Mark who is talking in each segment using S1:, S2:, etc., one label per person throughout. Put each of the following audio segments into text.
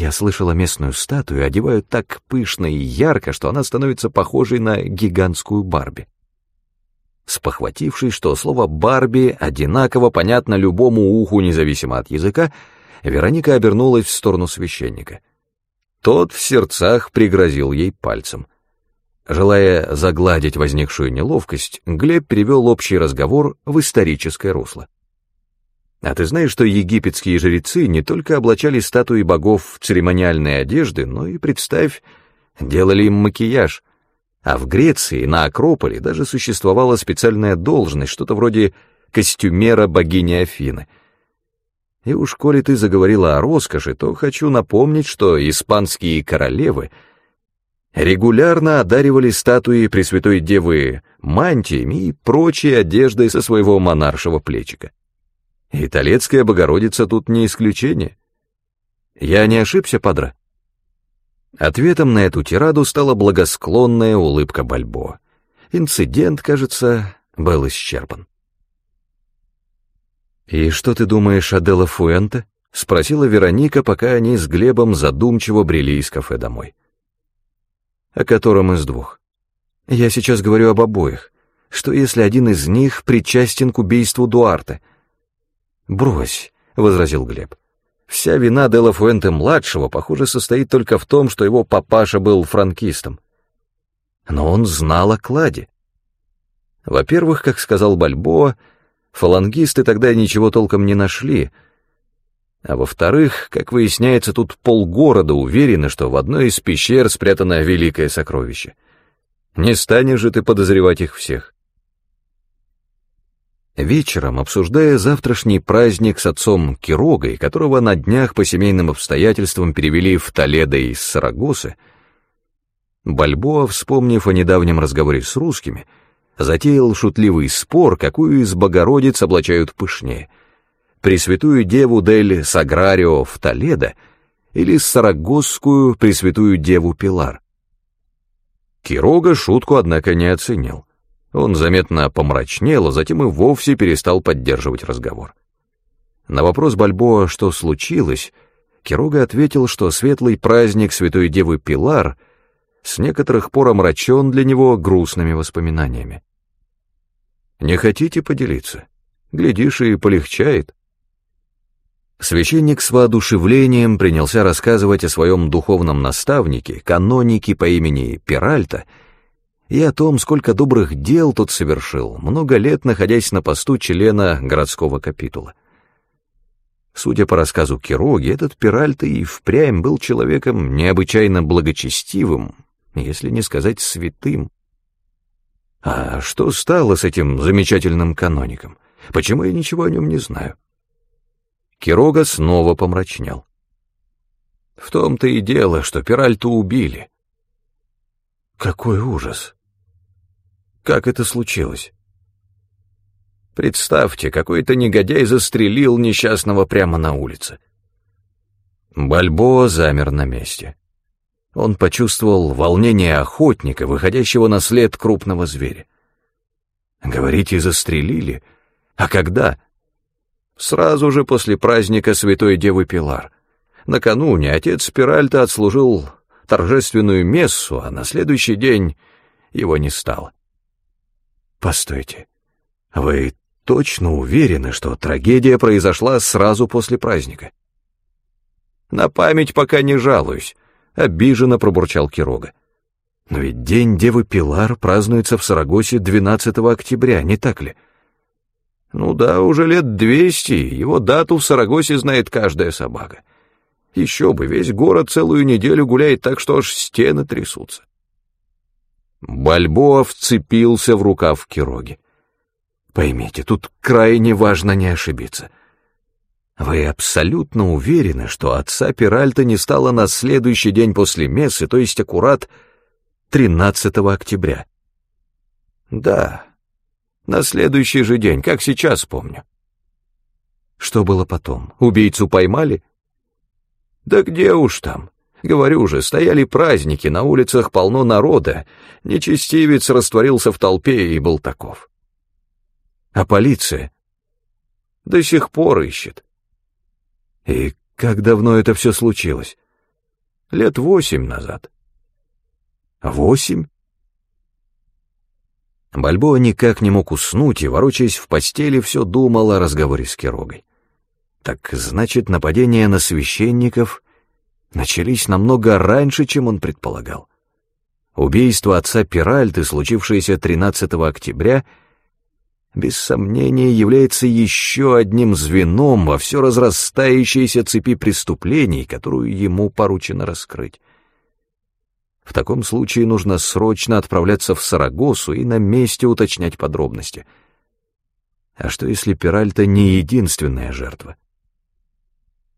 S1: Я слышала, местную статую одевают так пышно и ярко, что она становится похожей на гигантскую Барби. Спохватившись, что слово «Барби» одинаково понятно любому уху, независимо от языка, Вероника обернулась в сторону священника. Тот в сердцах пригрозил ей пальцем. Желая загладить возникшую неловкость, Глеб перевел общий разговор в историческое русло. А ты знаешь, что египетские жрецы не только облачали статуи богов в церемониальные одежды, но и, представь, делали им макияж. А в Греции, на Акрополе, даже существовала специальная должность, что-то вроде костюмера богини Афины. И уж коли ты заговорила о роскоши, то хочу напомнить, что испанские королевы регулярно одаривали статуи Пресвятой Девы мантиями и прочей одеждой со своего монаршего плечика. И Толецкая Богородица тут не исключение. Я не ошибся, падра? Ответом на эту тираду стала благосклонная улыбка Бальбо. Инцидент, кажется, был исчерпан. «И что ты думаешь о Делла Фуэнте?» — спросила Вероника, пока они с Глебом задумчиво брели из кафе домой. «О котором из двух?» «Я сейчас говорю об обоих. Что если один из них причастен к убийству Дуарте?» «Брось», — возразил Глеб. «Вся вина Делла Фуэнте-младшего, похоже, состоит только в том, что его папаша был франкистом. Но он знал о кладе. Во-первых, как сказал Бальбоа, фалангисты тогда ничего толком не нашли, а во-вторых, как выясняется, тут полгорода уверены, что в одной из пещер спрятано великое сокровище. Не станешь же ты подозревать их всех. Вечером, обсуждая завтрашний праздник с отцом Кирогой, которого на днях по семейным обстоятельствам перевели в Толедо из Сарагосы, Бальбоа, вспомнив о недавнем разговоре с русскими, затеял шутливый спор, какую из Богородиц облачают пышнее — Пресвятую Деву Дель Саграрио в Толедо или Сарагосскую Пресвятую Деву Пилар. Кирога шутку, однако, не оценил. Он заметно помрачнел, а затем и вовсе перестал поддерживать разговор. На вопрос Бальбоа, что случилось, Кирога ответил, что светлый праздник Святой Девы Пилар с некоторых пор омрачен для него грустными воспоминаниями. «Не хотите поделиться? Глядишь, и полегчает». Священник с воодушевлением принялся рассказывать о своем духовном наставнике, канонике по имени Пиральта, и о том, сколько добрых дел тот совершил, много лет находясь на посту члена городского капитула. Судя по рассказу Кироги, этот Пиральто и впрямь был человеком необычайно благочестивым, если не сказать святым. А что стало с этим замечательным каноником? Почему я ничего о нем не знаю? Кирога снова помрачнел. В том-то и дело, что Пиральту убили. Какой ужас! Как это случилось? Представьте, какой-то негодяй застрелил несчастного прямо на улице. Бальбоа замер на месте. Он почувствовал волнение охотника, выходящего на след крупного зверя. Говорите, застрелили? А когда? Сразу же после праздника Святой Девы Пилар. Накануне отец Спиральта отслужил торжественную мессу, а на следующий день его не стало. Постойте, вы точно уверены, что трагедия произошла сразу после праздника? На память пока не жалуюсь, обиженно пробурчал Кирога. Но ведь День Девы Пилар празднуется в Сарагосе 12 октября, не так ли? Ну да, уже лет двести, его дату в Сарагосе знает каждая собака. Еще бы, весь город целую неделю гуляет так, что аж стены трясутся. Бальбоа вцепился в рукав Кироги. Поймите, тут крайне важно не ошибиться. Вы абсолютно уверены, что отца Пиральта не стало на следующий день после мессы, то есть аккурат 13 октября? Да, на следующий же день, как сейчас помню. Что было потом? Убийцу поймали? Да где уж там. Говорю же, стояли праздники, на улицах полно народа, нечестивец растворился в толпе и был таков. А полиция? До сих пор ищет. И как давно это все случилось? Лет восемь назад. Восемь? Бальбоа никак не мог уснуть и, ворочаясь в постели, все думал о разговоре с Кирогой. Так значит, нападения на священников начались намного раньше, чем он предполагал. Убийство отца Пиральты, случившееся 13 октября, без сомнения является еще одним звеном во все разрастающейся цепи преступлений, которую ему поручено раскрыть. В таком случае нужно срочно отправляться в Сарагосу и на месте уточнять подробности. А что если Пиральта не единственная жертва?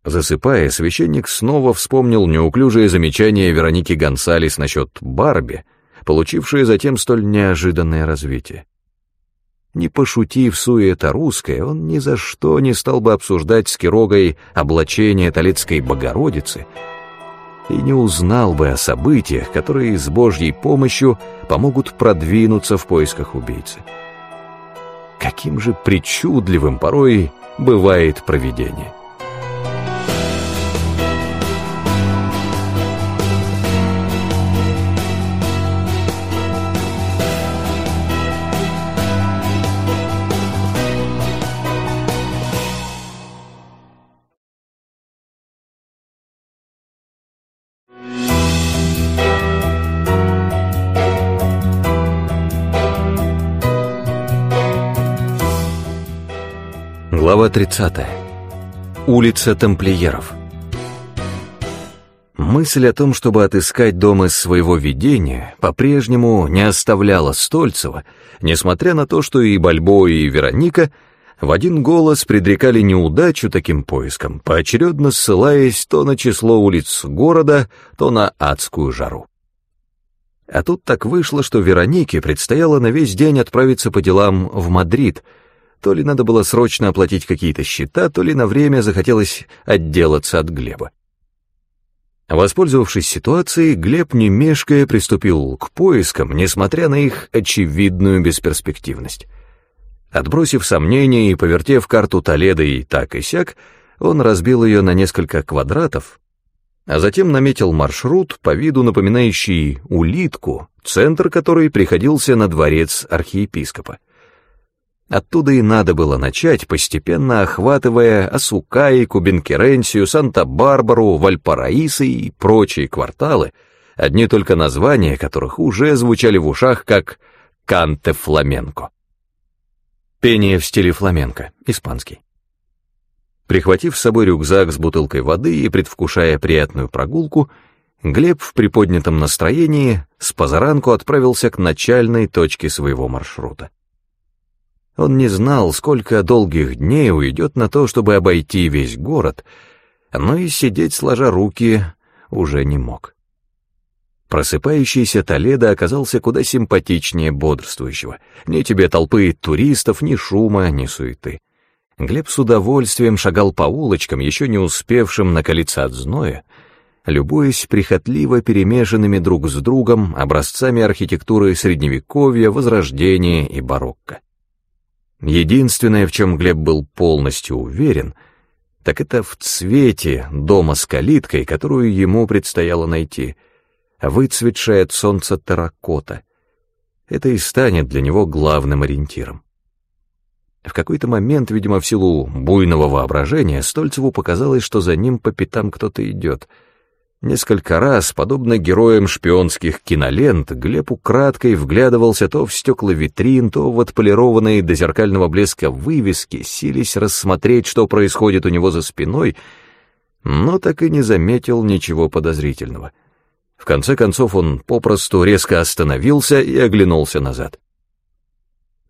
S1: Засыпая, священник снова вспомнил неуклюжее замечание Вероники Гонсалес насчет Барби, получившее затем столь неожиданное развитие. Не пошутив суета русская, он ни за что не стал бы обсуждать с Кирогой облачение Толецкой Богородицы и не узнал бы о событиях, которые с Божьей помощью помогут продвинуться в поисках убийцы. Каким же причудливым порой бывает провидение. Глава 30. Улица тамплиеров. Мысль о том, чтобы отыскать дом из своего видения, по-прежнему не оставляла Стольцева, несмотря на то, что и Бальбо, и Вероника в один голос предрекали неудачу таким поиском, поочередно ссылаясь то на число улиц города, то на адскую жару. А тут так вышло, что Веронике предстояло на весь день отправиться по делам в Мадрид — то ли надо было срочно оплатить какие-то счета, то ли на время захотелось отделаться от Глеба. Воспользовавшись ситуацией, Глеб, не мешкая, приступил к поискам, несмотря на их очевидную бесперспективность. Отбросив сомнения и повертев карту Толеда и так и сяк, он разбил ее на несколько квадратов, а затем наметил маршрут, по виду напоминающий улитку, центр которой приходился на дворец архиепископа. Оттуда и надо было начать, постепенно охватывая Асукаи, Кубинкеренсию, Санта-Барбару, Вальпараисы и прочие кварталы, одни только названия которых уже звучали в ушах как «канте фламенко». Пение в стиле фламенко, испанский. Прихватив с собой рюкзак с бутылкой воды и предвкушая приятную прогулку, Глеб в приподнятом настроении с позаранку отправился к начальной точке своего маршрута. Он не знал, сколько долгих дней уйдет на то, чтобы обойти весь город, но и сидеть сложа руки уже не мог. Просыпающийся Толедо оказался куда симпатичнее бодрствующего. Ни тебе толпы туристов, ни шума, ни суеты. Глеб с удовольствием шагал по улочкам, еще не успевшим накалиться от зноя, любуясь прихотливо перемешанными друг с другом образцами архитектуры Средневековья, Возрождения и барокко. Единственное, в чем Глеб был полностью уверен, так это в цвете дома с калиткой, которую ему предстояло найти, выцветшая от солнца терракота. Это и станет для него главным ориентиром. В какой-то момент, видимо, в силу буйного воображения, Стольцеву показалось, что за ним по пятам кто-то идет — Несколько раз, подобно героям шпионских кинолент, Глеб украдкой вглядывался то в стекла витрин, то в отполированные до зеркального блеска вывески, сились рассмотреть, что происходит у него за спиной, но так и не заметил ничего подозрительного. В конце концов он попросту резко остановился и оглянулся назад.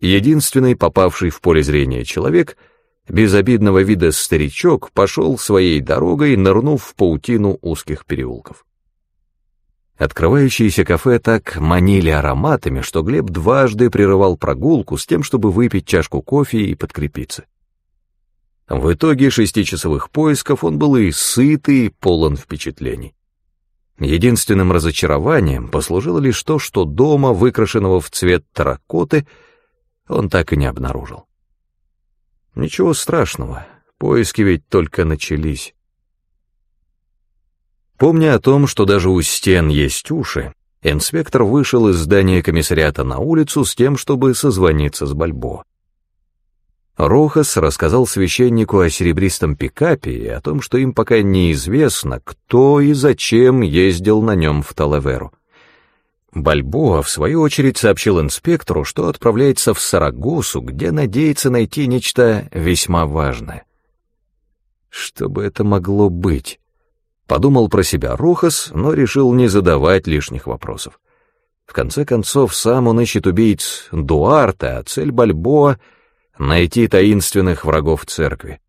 S1: Единственный попавший в поле зрения человек — безобидного вида старичок пошел своей дорогой, нырнув в паутину узких переулков. Открывающиеся кафе так манили ароматами, что Глеб дважды прерывал прогулку с тем, чтобы выпить чашку кофе и подкрепиться. В итоге шестичасовых поисков он был и сытый, и полон впечатлений. Единственным разочарованием послужило лишь то, что дома, выкрашенного в цвет таракоты, он так и не обнаружил. Ничего страшного, поиски ведь только начались. Помня о том, что даже у стен есть уши, инспектор вышел из здания комиссариата на улицу с тем, чтобы созвониться с Бальбо. Рохас рассказал священнику о серебристом пикапе и о том, что им пока неизвестно, кто и зачем ездил на нем в Талаверу. Бальбоа, в свою очередь, сообщил инспектору, что отправляется в Сарагосу, где надеется найти нечто весьма важное. Что бы это могло быть? Подумал про себя Рохас, но решил не задавать лишних вопросов. В конце концов, сам он ищет убийц Дуарта, а цель Бальбоа — найти таинственных врагов церкви.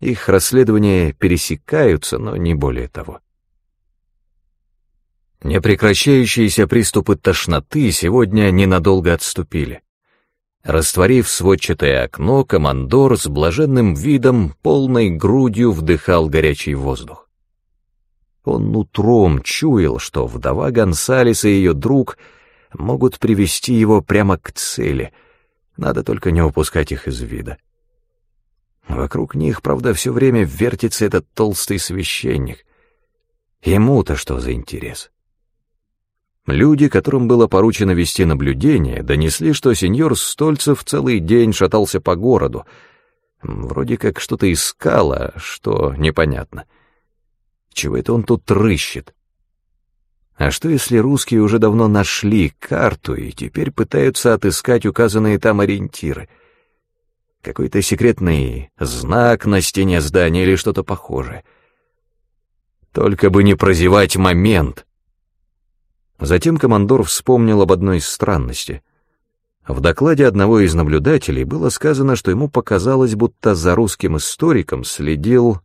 S1: Их расследования пересекаются, но не более того. Непрекращающиеся приступы тошноты сегодня ненадолго отступили. Растворив сводчатое окно, командор с блаженным видом полной грудью вдыхал горячий воздух. Он нутром чуял, что вдова Гонсалес и ее друг могут привести его прямо к цели — надо только не упускать их из вида. Вокруг них, правда, все время вертится этот толстый священник. Ему-то что за интерес? Люди, которым было поручено вести наблюдение, донесли, что сеньор Стольцев целый день шатался по городу. Вроде как что-то искал, а что непонятно. Чего это он тут рыщет? А что если русские уже давно нашли карту и теперь пытаются отыскать указанные там ориентиры? Какой-то секретный знак на стене здания или что-то похожее. Только бы не прозевать момент. Затем командор вспомнил об одной странности. В докладе одного из наблюдателей было сказано, что ему показалось, будто за русским историком следил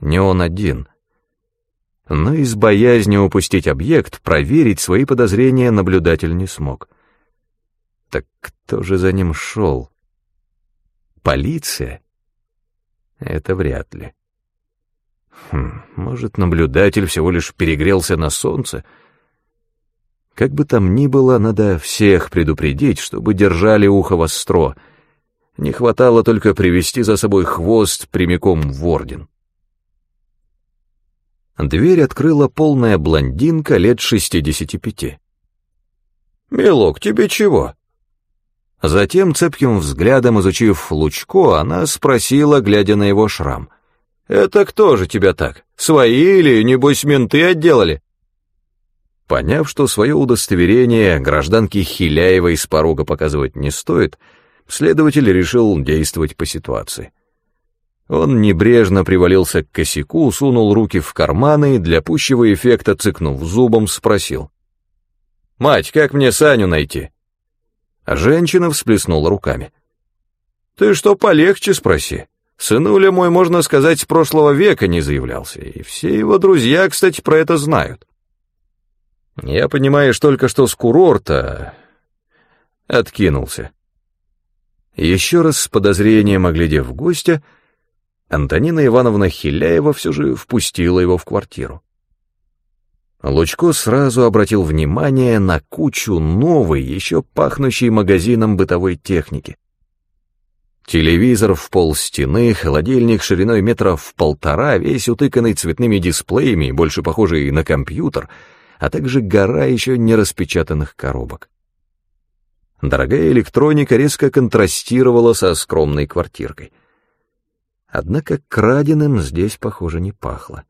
S1: не он один — но из боязни упустить объект проверить свои подозрения наблюдатель не смог. Так кто же за ним шел? Полиция? Это вряд ли. Хм, может, наблюдатель всего лишь перегрелся на солнце? Как бы там ни было, надо всех предупредить, чтобы держали ухо востро. Не хватало только привести за собой хвост прямиком в орден. Дверь открыла полная блондинка лет шестидесяти пяти. «Милок, тебе чего?» Затем, цепким взглядом изучив Лучко, она спросила, глядя на его шрам. «Это кто же тебя так? Свои или, небось, менты отделали?» Поняв, что свое удостоверение гражданке Хиляевой с порога показывать не стоит, следователь решил действовать по ситуации. Он небрежно привалился к косяку, сунул руки в карманы и для пущего эффекта, цыкнув зубом, спросил. «Мать, как мне Саню найти?» а Женщина всплеснула руками. «Ты что полегче спроси. Сынуля мой, можно сказать, с прошлого века не заявлялся, и все его друзья, кстати, про это знают. Я, понимаешь, только что с курорта откинулся». Еще раз с подозрением оглядев гостя, Антонина Ивановна Хиляева все же впустила его в квартиру. Лучко сразу обратил внимание на кучу новой, еще пахнущей магазином бытовой техники. Телевизор в пол стены, холодильник шириной метров в полтора, весь утыканный цветными дисплеями, больше похожий на компьютер, а также гора еще не распечатанных коробок. Дорогая электроника резко контрастировала со скромной квартиркой — Однако краденым здесь, похоже, не пахло.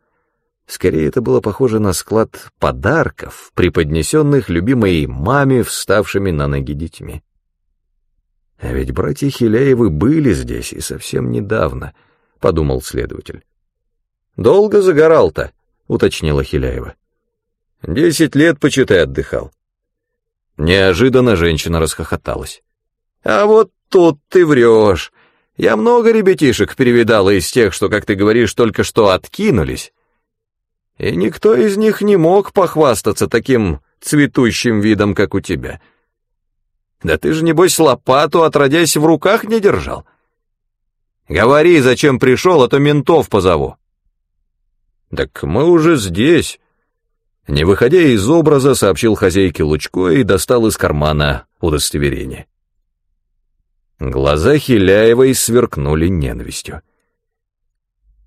S1: Скорее, это было похоже на склад подарков, преподнесенных любимой маме, вставшими на ноги детьми. А ведь братья Хиляевы были здесь и совсем недавно, — подумал следователь. «Долго загорал-то?» — уточнила Хиляева. «Десять лет, почитай, отдыхал». Неожиданно женщина расхохоталась. «А вот тут ты врешь. Я много ребятишек перевидала из тех, что, как ты говоришь, только что откинулись. И никто из них не мог похвастаться таким цветущим видом, как у тебя. Да ты же, небось, лопату, отродясь, в руках не держал. Говори, зачем пришел, а то ментов позову. Так мы уже здесь. Не выходя из образа, сообщил хозяйке Лучко и достал из кармана удостоверение. Глаза Хиляевой сверкнули ненавистью.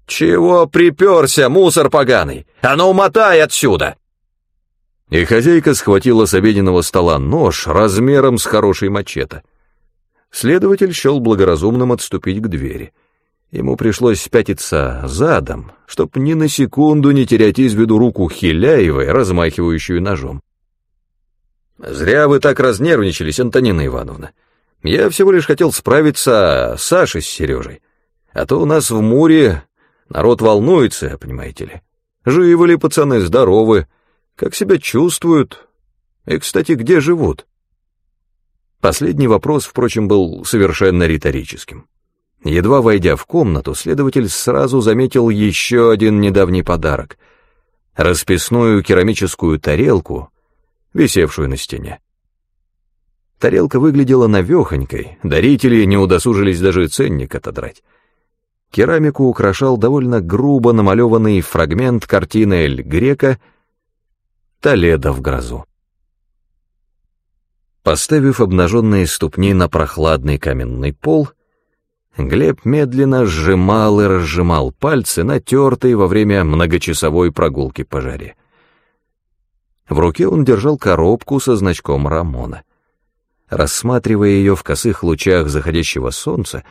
S1: «Чего приперся, мусор поганый? А ну, умотай отсюда!» И хозяйка схватила с обеденного стола нож размером с хороший мачете. Следователь счел благоразумным отступить к двери. Ему пришлось пятиться задом, чтоб ни на секунду не терять из виду руку Хиляевой, размахивающую ножом. «Зря вы так разнервничались, Антонина Ивановна. Я всего лишь хотел справиться с Сашей с Сережей. А то у нас в Муре народ волнуется, понимаете ли. Живы ли пацаны, здоровы, как себя чувствуют? И, кстати, где живут?» Последний вопрос, впрочем, был совершенно риторическим. Едва войдя в комнату, следователь сразу заметил еще один недавний подарок — расписную керамическую тарелку, висевшую на стене. Тарелка выглядела навехонькой, дарители не удосужились даже ценник отодрать. Керамику украшал довольно грубо намалеванный фрагмент картины Эль Грека «Толедо в грозу». Поставив обнаженные ступни на прохладный каменный пол, Глеб медленно сжимал и разжимал пальцы, натертые во время многочасовой прогулки по жаре. В руке он держал коробку со значком Рамона. Рассматривая ее в косых лучах заходящего солнца,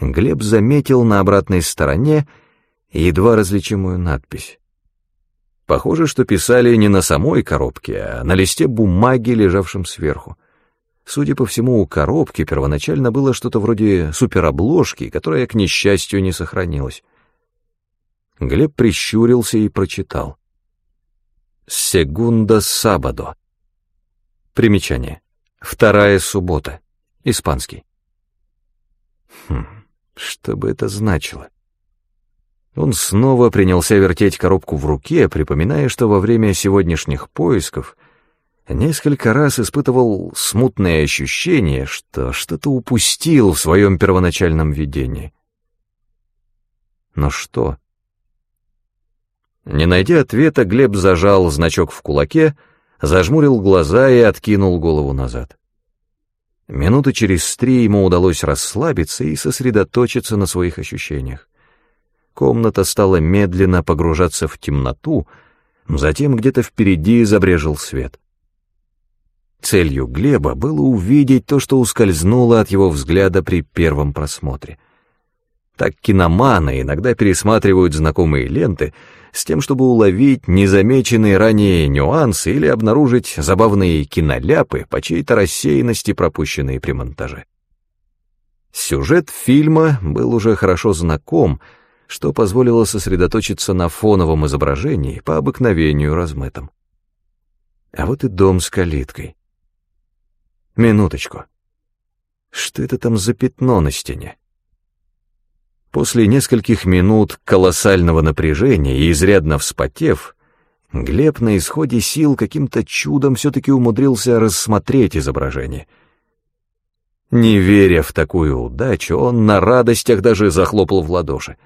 S1: Глеб заметил на обратной стороне едва различимую надпись. Похоже, что писали не на самой коробке, а на листе бумаги, лежавшем сверху. Судя по всему, у коробки первоначально было что-то вроде суперобложки, которая, к несчастью, не сохранилась. Глеб прищурился и прочитал. «Сегунда сабадо». Примечание. Вторая суббота. Испанский. Хм, что бы это значило? Он снова принялся вертеть коробку в руке, припоминая, что во время сегодняшних поисков — несколько раз испытывал смутное ощущение, что что-то упустил в своем первоначальном видении. Но что? Не найдя ответа, Глеб зажал значок в кулаке, зажмурил глаза и откинул голову назад. Минуты через три ему удалось расслабиться и сосредоточиться на своих ощущениях. Комната стала медленно погружаться в темноту, затем где-то впереди забрежил свет. Целью Глеба было увидеть то, что ускользнуло от его взгляда при первом просмотре. Так киноманы иногда пересматривают знакомые ленты с тем, чтобы уловить незамеченные ранее нюансы или обнаружить забавные киноляпы по чьей-то рассеянности, пропущенные при монтаже. Сюжет фильма был уже хорошо знаком, что позволило сосредоточиться на фоновом изображении по обыкновению размытом. А вот и дом с калиткой. Минуточку. Что это там за пятно на стене? После нескольких минут колоссального напряжения и изрядно вспотев, Глеб на исходе сил каким-то чудом все-таки умудрился рассмотреть изображение. Не веря в такую удачу, он на радостях даже захлопал в ладоши.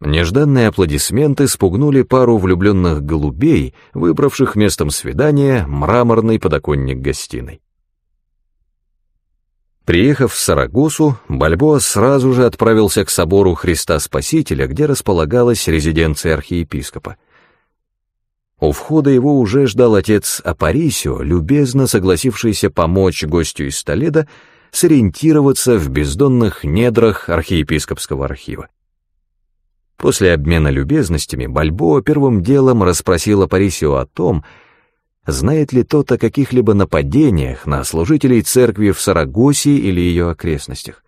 S1: Нежданные аплодисменты спугнули пару влюбленных голубей, выбравших местом свидания мраморный подоконник гостиной. Приехав в Сарагосу, Бальбоа сразу же отправился к собору Христа Спасителя, где располагалась резиденция архиепископа. У входа его уже ждал отец Апарисио, любезно согласившийся помочь гостю из Толеда сориентироваться в бездонных недрах архиепископского архива. После обмена любезностями Бальбоа первым делом расспросил Апарисио о том, знает ли тот о каких-либо нападениях на служителей церкви в Сарагосе или ее окрестностях.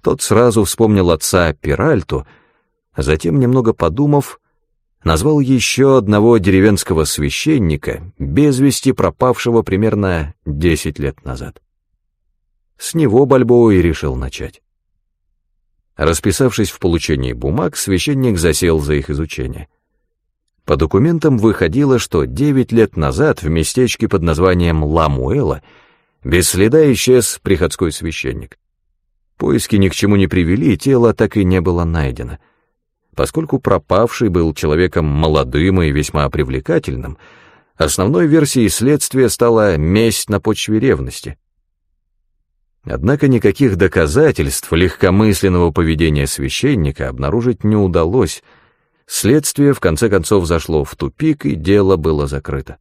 S1: Тот сразу вспомнил отца Пиральту, затем, немного подумав, назвал еще одного деревенского священника, без вести пропавшего примерно десять лет назад. С него Бальбоа и решил начать. Расписавшись в получении бумаг, священник засел за их изучение — по документам выходило, что девять лет назад в местечке под названием Ламуэла без следа исчез приходской священник. Поиски ни к чему не привели, тело так и не было найдено. Поскольку пропавший был человеком молодым и весьма привлекательным, основной версией следствия стала месть на почве ревности. Однако никаких доказательств легкомысленного поведения священника обнаружить не удалось. Следствие в конце концов зашло в тупик, и дело было закрыто.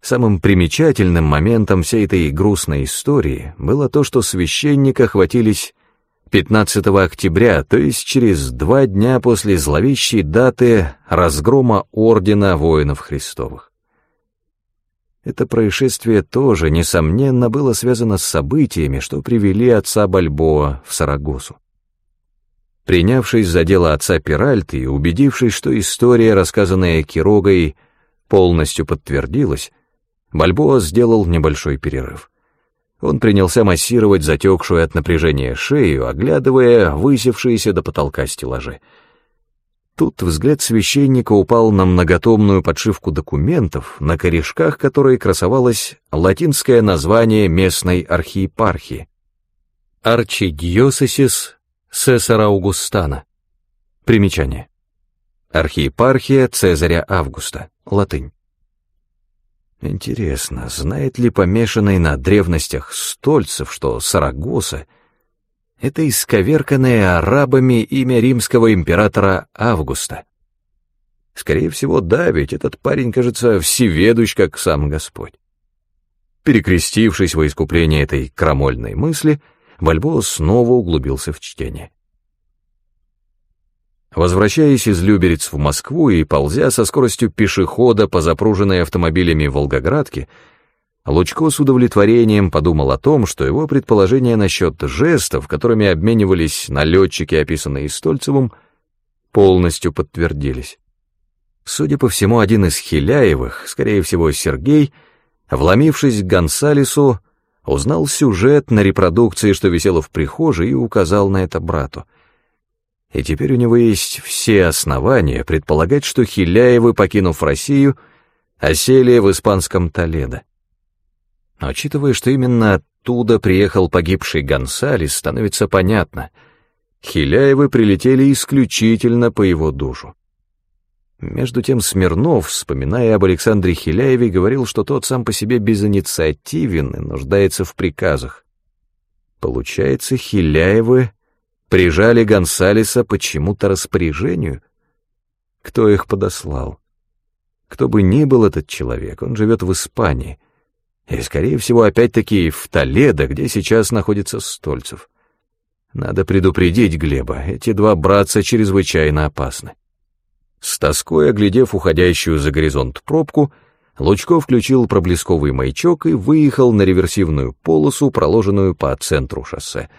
S1: Самым примечательным моментом всей этой грустной истории было то, что священника хватились 15 октября, то есть через два дня после зловещей даты разгрома Ордена Воинов Христовых. Это происшествие тоже, несомненно, было связано с событиями, что привели отца Бальбоа в Сарагосу. Принявшись за дело отца Пиральты и убедившись, что история, рассказанная Кирогой, полностью подтвердилась, Бальбоа сделал небольшой перерыв. Он принялся массировать затекшую от напряжения шею, оглядывая высевшиеся до потолка стеллажи — Тут взгляд священника упал на многотомную подшивку документов, на корешках которой красовалось латинское название местной архиепархии. Арчидиосисис Цесара Аугустана. Примечание. Архиепархия Цезаря Августа. Латынь. Интересно, знает ли помешанный на древностях Стольцев, что Сарагоса — это исковерканное арабами имя римского императора Августа. Скорее всего, да, ведь этот парень, кажется, всеведущ, как сам Господь. Перекрестившись во искупление этой крамольной мысли, Бальбоа снова углубился в чтение. Возвращаясь из Люберец в Москву и ползя со скоростью пешехода по запруженной автомобилями Волгоградке, Лучко с удовлетворением подумал о том, что его предположения насчет жестов, которыми обменивались налетчики, описанные Стольцевым, полностью подтвердились. Судя по всему, один из Хиляевых, скорее всего, Сергей, вломившись к Гонсалесу, узнал сюжет на репродукции, что висело в прихожей, и указал на это брату. И теперь у него есть все основания предполагать, что Хиляевы, покинув Россию, осели в испанском Толедо. Учитывая, что именно оттуда приехал погибший Гонсалес, становится понятно. Хиляевы прилетели исключительно по его душу. Между тем Смирнов, вспоминая об Александре Хиляеве, говорил, что тот сам по себе безинициативен и нуждается в приказах. Получается, Хиляевы прижали Гонсалеса почему-то распоряжению? Кто их подослал? Кто бы ни был этот человек, он живет в Испании — и, скорее всего, опять-таки в Толедо, где сейчас находится Стольцев. Надо предупредить Глеба, эти два братца чрезвычайно опасны. С тоской оглядев уходящую за горизонт пробку, Лучко включил проблесковый маячок и выехал на реверсивную полосу, проложенную по центру шоссе.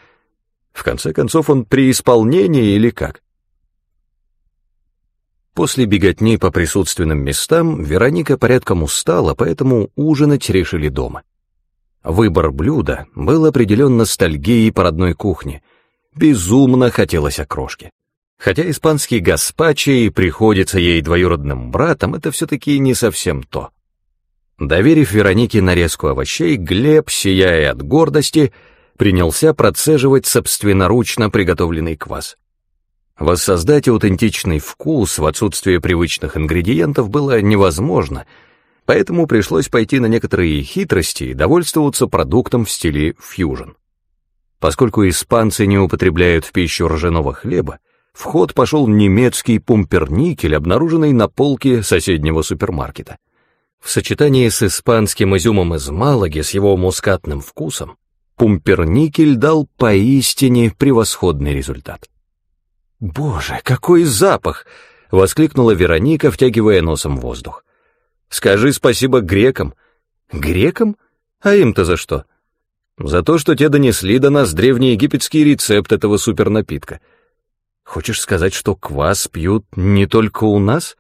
S1: В конце концов, он при исполнении или как? После беготни по присутственным местам Вероника порядком устала, поэтому ужинать решили дома. Выбор блюда был определен ностальгией по родной кухне. Безумно хотелось окрошки. Хотя испанский гаспачо и приходится ей двоюродным братом, это все-таки не совсем то. Доверив Веронике нарезку овощей, Глеб, сияя от гордости, принялся процеживать собственноручно приготовленный квас. Воссоздать аутентичный вкус в отсутствие привычных ингредиентов было невозможно, поэтому пришлось пойти на некоторые хитрости и довольствоваться продуктом в стиле фьюжн. Поскольку испанцы не употребляют в пищу ржаного хлеба, в ход пошел немецкий пумперникель, обнаруженный на полке соседнего супермаркета. В сочетании с испанским изюмом из Малаги с его мускатным вкусом, пумперникель дал поистине превосходный результат. «Боже, какой запах!» — воскликнула Вероника, втягивая носом воздух. «Скажи спасибо грекам». «Грекам? А им-то за что?» «За то, что те донесли до нас древний египетский рецепт этого супернапитка. Хочешь сказать, что квас пьют не только у нас?»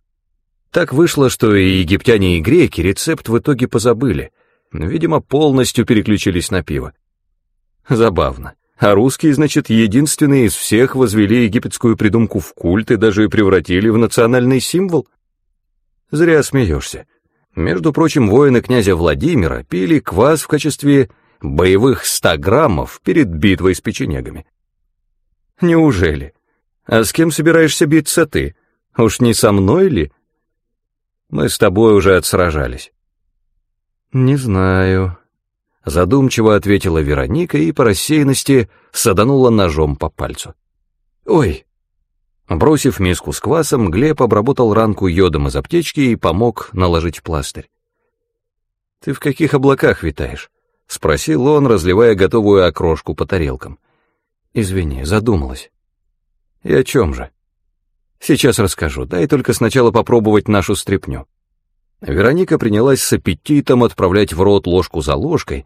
S1: Так вышло, что и египтяне, и греки рецепт в итоге позабыли. Видимо, полностью переключились на пиво. Забавно. А русские, значит, единственные из всех возвели египетскую придумку в культ и даже превратили в национальный символ? Зря смеешься. Между прочим, воины князя Владимира пили квас в качестве боевых ста граммов перед битвой с печенегами. Неужели? А с кем собираешься биться ты? Уж не со мной ли? Мы с тобой уже отсражались. Не знаю. Задумчиво ответила Вероника и по рассеянности саданула ножом по пальцу. «Ой!» Бросив миску с квасом, Глеб обработал ранку йодом из аптечки и помог наложить пластырь. «Ты в каких облаках витаешь?» — спросил он, разливая готовую окрошку по тарелкам. «Извини, задумалась». «И о чем же?» «Сейчас расскажу, дай только сначала попробовать нашу стряпню». Вероника принялась с аппетитом отправлять в рот ложку за ложкой,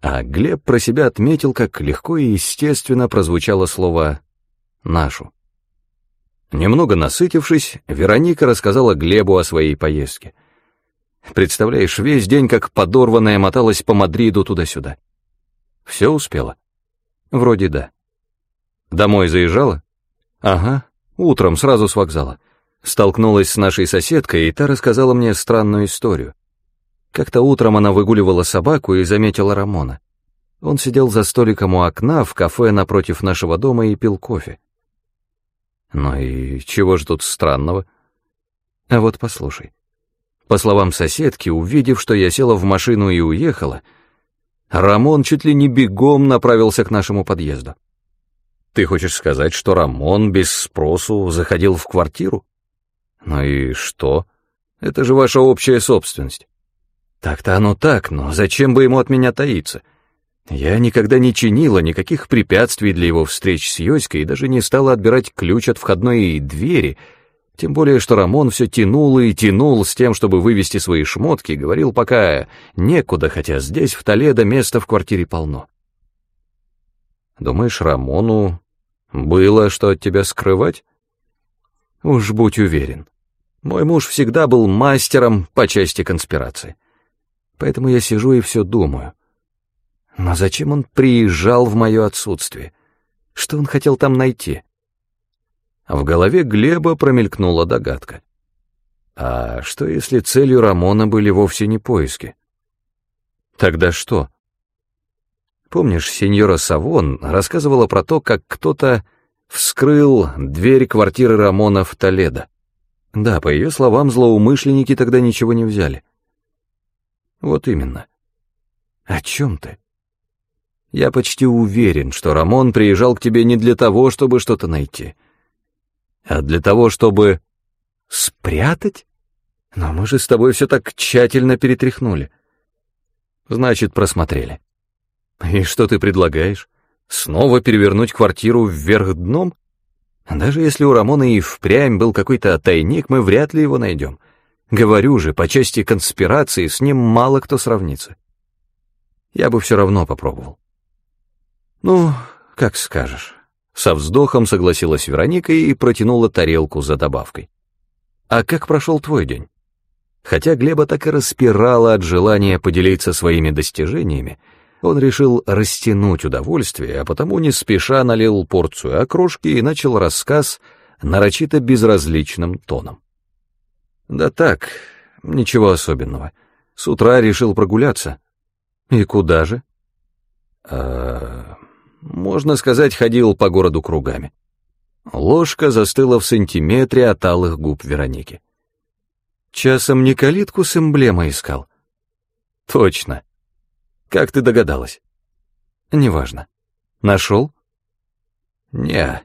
S1: а Глеб про себя отметил, как легко и естественно прозвучало слово «нашу». Немного насытившись, Вероника рассказала Глебу о своей поездке. Представляешь, весь день как подорванная моталась по Мадриду туда-сюда. Все успела? Вроде да. Домой заезжала? Ага, утром, сразу с вокзала. Столкнулась с нашей соседкой, и та рассказала мне странную историю. Как-то утром она выгуливала собаку и заметила Рамона. Он сидел за столиком у окна в кафе напротив нашего дома и пил кофе. Ну и чего же тут странного? А вот послушай. По словам соседки, увидев, что я села в машину и уехала, Рамон чуть ли не бегом направился к нашему подъезду. Ты хочешь сказать, что Рамон без спросу заходил в квартиру? Ну и что? Это же ваша общая собственность. Так-то оно так, но зачем бы ему от меня таиться? Я никогда не чинила никаких препятствий для его встреч с Йоськой и даже не стала отбирать ключ от входной двери, тем более, что Рамон все тянул и тянул с тем, чтобы вывести свои шмотки, говорил пока некуда, хотя здесь, в Толедо, места в квартире полно. Думаешь, Рамону было что от тебя скрывать? Уж будь уверен. Мой муж всегда был мастером по части конспирации. Поэтому я сижу и все думаю. Но зачем он приезжал в мое отсутствие? Что он хотел там найти? В голове Глеба промелькнула догадка. А что, если целью Рамона были вовсе не поиски? Тогда что? Помнишь, сеньора Савон рассказывала про то, как кто-то вскрыл дверь квартиры Рамона в Толедо? Да, по ее словам, злоумышленники тогда ничего не взяли. Вот именно. О чем ты? Я почти уверен, что Рамон приезжал к тебе не для того, чтобы что-то найти, а для того, чтобы спрятать? Но мы же с тобой все так тщательно перетряхнули. Значит, просмотрели. И что ты предлагаешь? Снова перевернуть квартиру вверх дном? Даже если у Рамона и впрямь был какой-то тайник, мы вряд ли его найдем. Говорю же, по части конспирации с ним мало кто сравнится. Я бы все равно попробовал. Ну, как скажешь. Со вздохом согласилась Вероника и протянула тарелку за добавкой. А как прошел твой день? Хотя Глеба так и распирала от желания поделиться своими достижениями, он решил растянуть удовольствие, а потому не спеша налил порцию окрошки и начал рассказ нарочито безразличным тоном. «Да так, ничего особенного. С утра решил прогуляться. И куда же?» «А, можно сказать, ходил по городу кругами». Ложка застыла в сантиметре от алых губ Вероники. «Часом не калитку с эмблемой искал?» «Точно. Как ты догадалась? Неважно. Нашел? Не.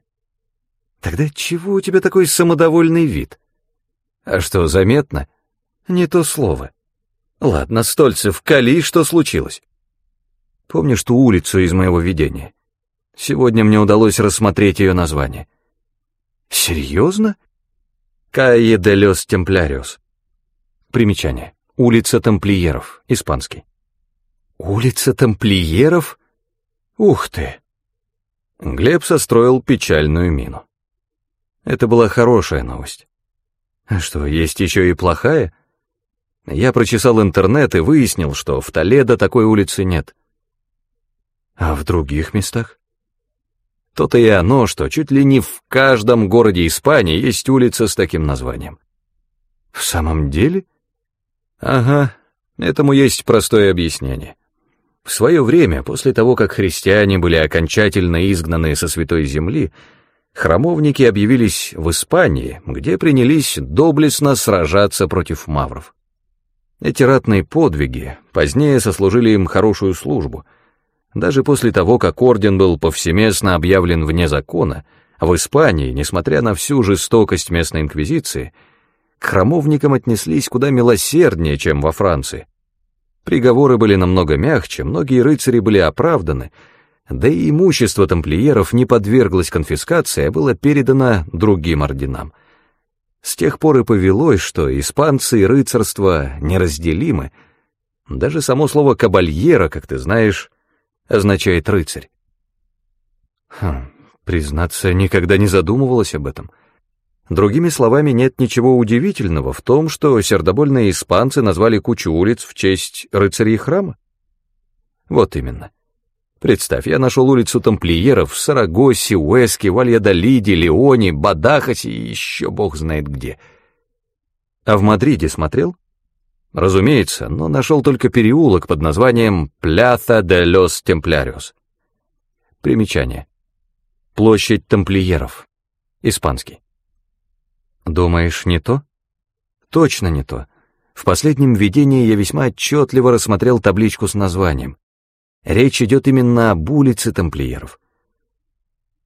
S1: Тогда чего у тебя такой самодовольный вид? А что, заметно? Не то слово. Ладно, Стольцев, кали, что случилось? Помнишь ту улицу из моего видения? Сегодня мне удалось рассмотреть ее название. Серьезно? Кае де Темпляриус. Примечание. Улица Тамплиеров, испанский. Улица тамплиеров? Ух ты! Глеб состроил печальную мину. Это была хорошая новость. А что, есть еще и плохая? Я прочесал интернет и выяснил, что в Толедо такой улицы нет. А в других местах? То-то и оно, что чуть ли не в каждом городе Испании есть улица с таким названием. В самом деле? Ага, этому есть простое объяснение. В свое время, после того, как христиане были окончательно изгнаны со Святой Земли, храмовники объявились в Испании, где принялись доблестно сражаться против мавров. Эти ратные подвиги позднее сослужили им хорошую службу. Даже после того, как орден был повсеместно объявлен вне закона, в Испании, несмотря на всю жестокость местной инквизиции, к храмовникам отнеслись куда милосерднее, чем во Франции. Приговоры были намного мягче, многие рыцари были оправданы, да и имущество тамплиеров не подверглось конфискации, а было передано другим орденам. С тех пор и повелось, что испанцы и рыцарство неразделимы. Даже само слово «кабальера», как ты знаешь, означает «рыцарь». Хм, признаться, никогда не задумывалась об этом. Другими словами, нет ничего удивительного в том, что сердобольные испанцы назвали кучу улиц в честь рыцарей храма. Вот именно. Представь, я нашел улицу тамплиеров в Сарагосе, Уэске, Вальядолиде, Леоне, Бадахасе и еще бог знает где. А в Мадриде смотрел? Разумеется, но нашел только переулок под названием Пляца де лос Темпляриос. Примечание. Площадь тамплиеров. Испанский. Думаешь, не то? Точно не то. В последнем видении я весьма отчетливо рассмотрел табличку с названием. Речь идет именно об улице тамплиеров.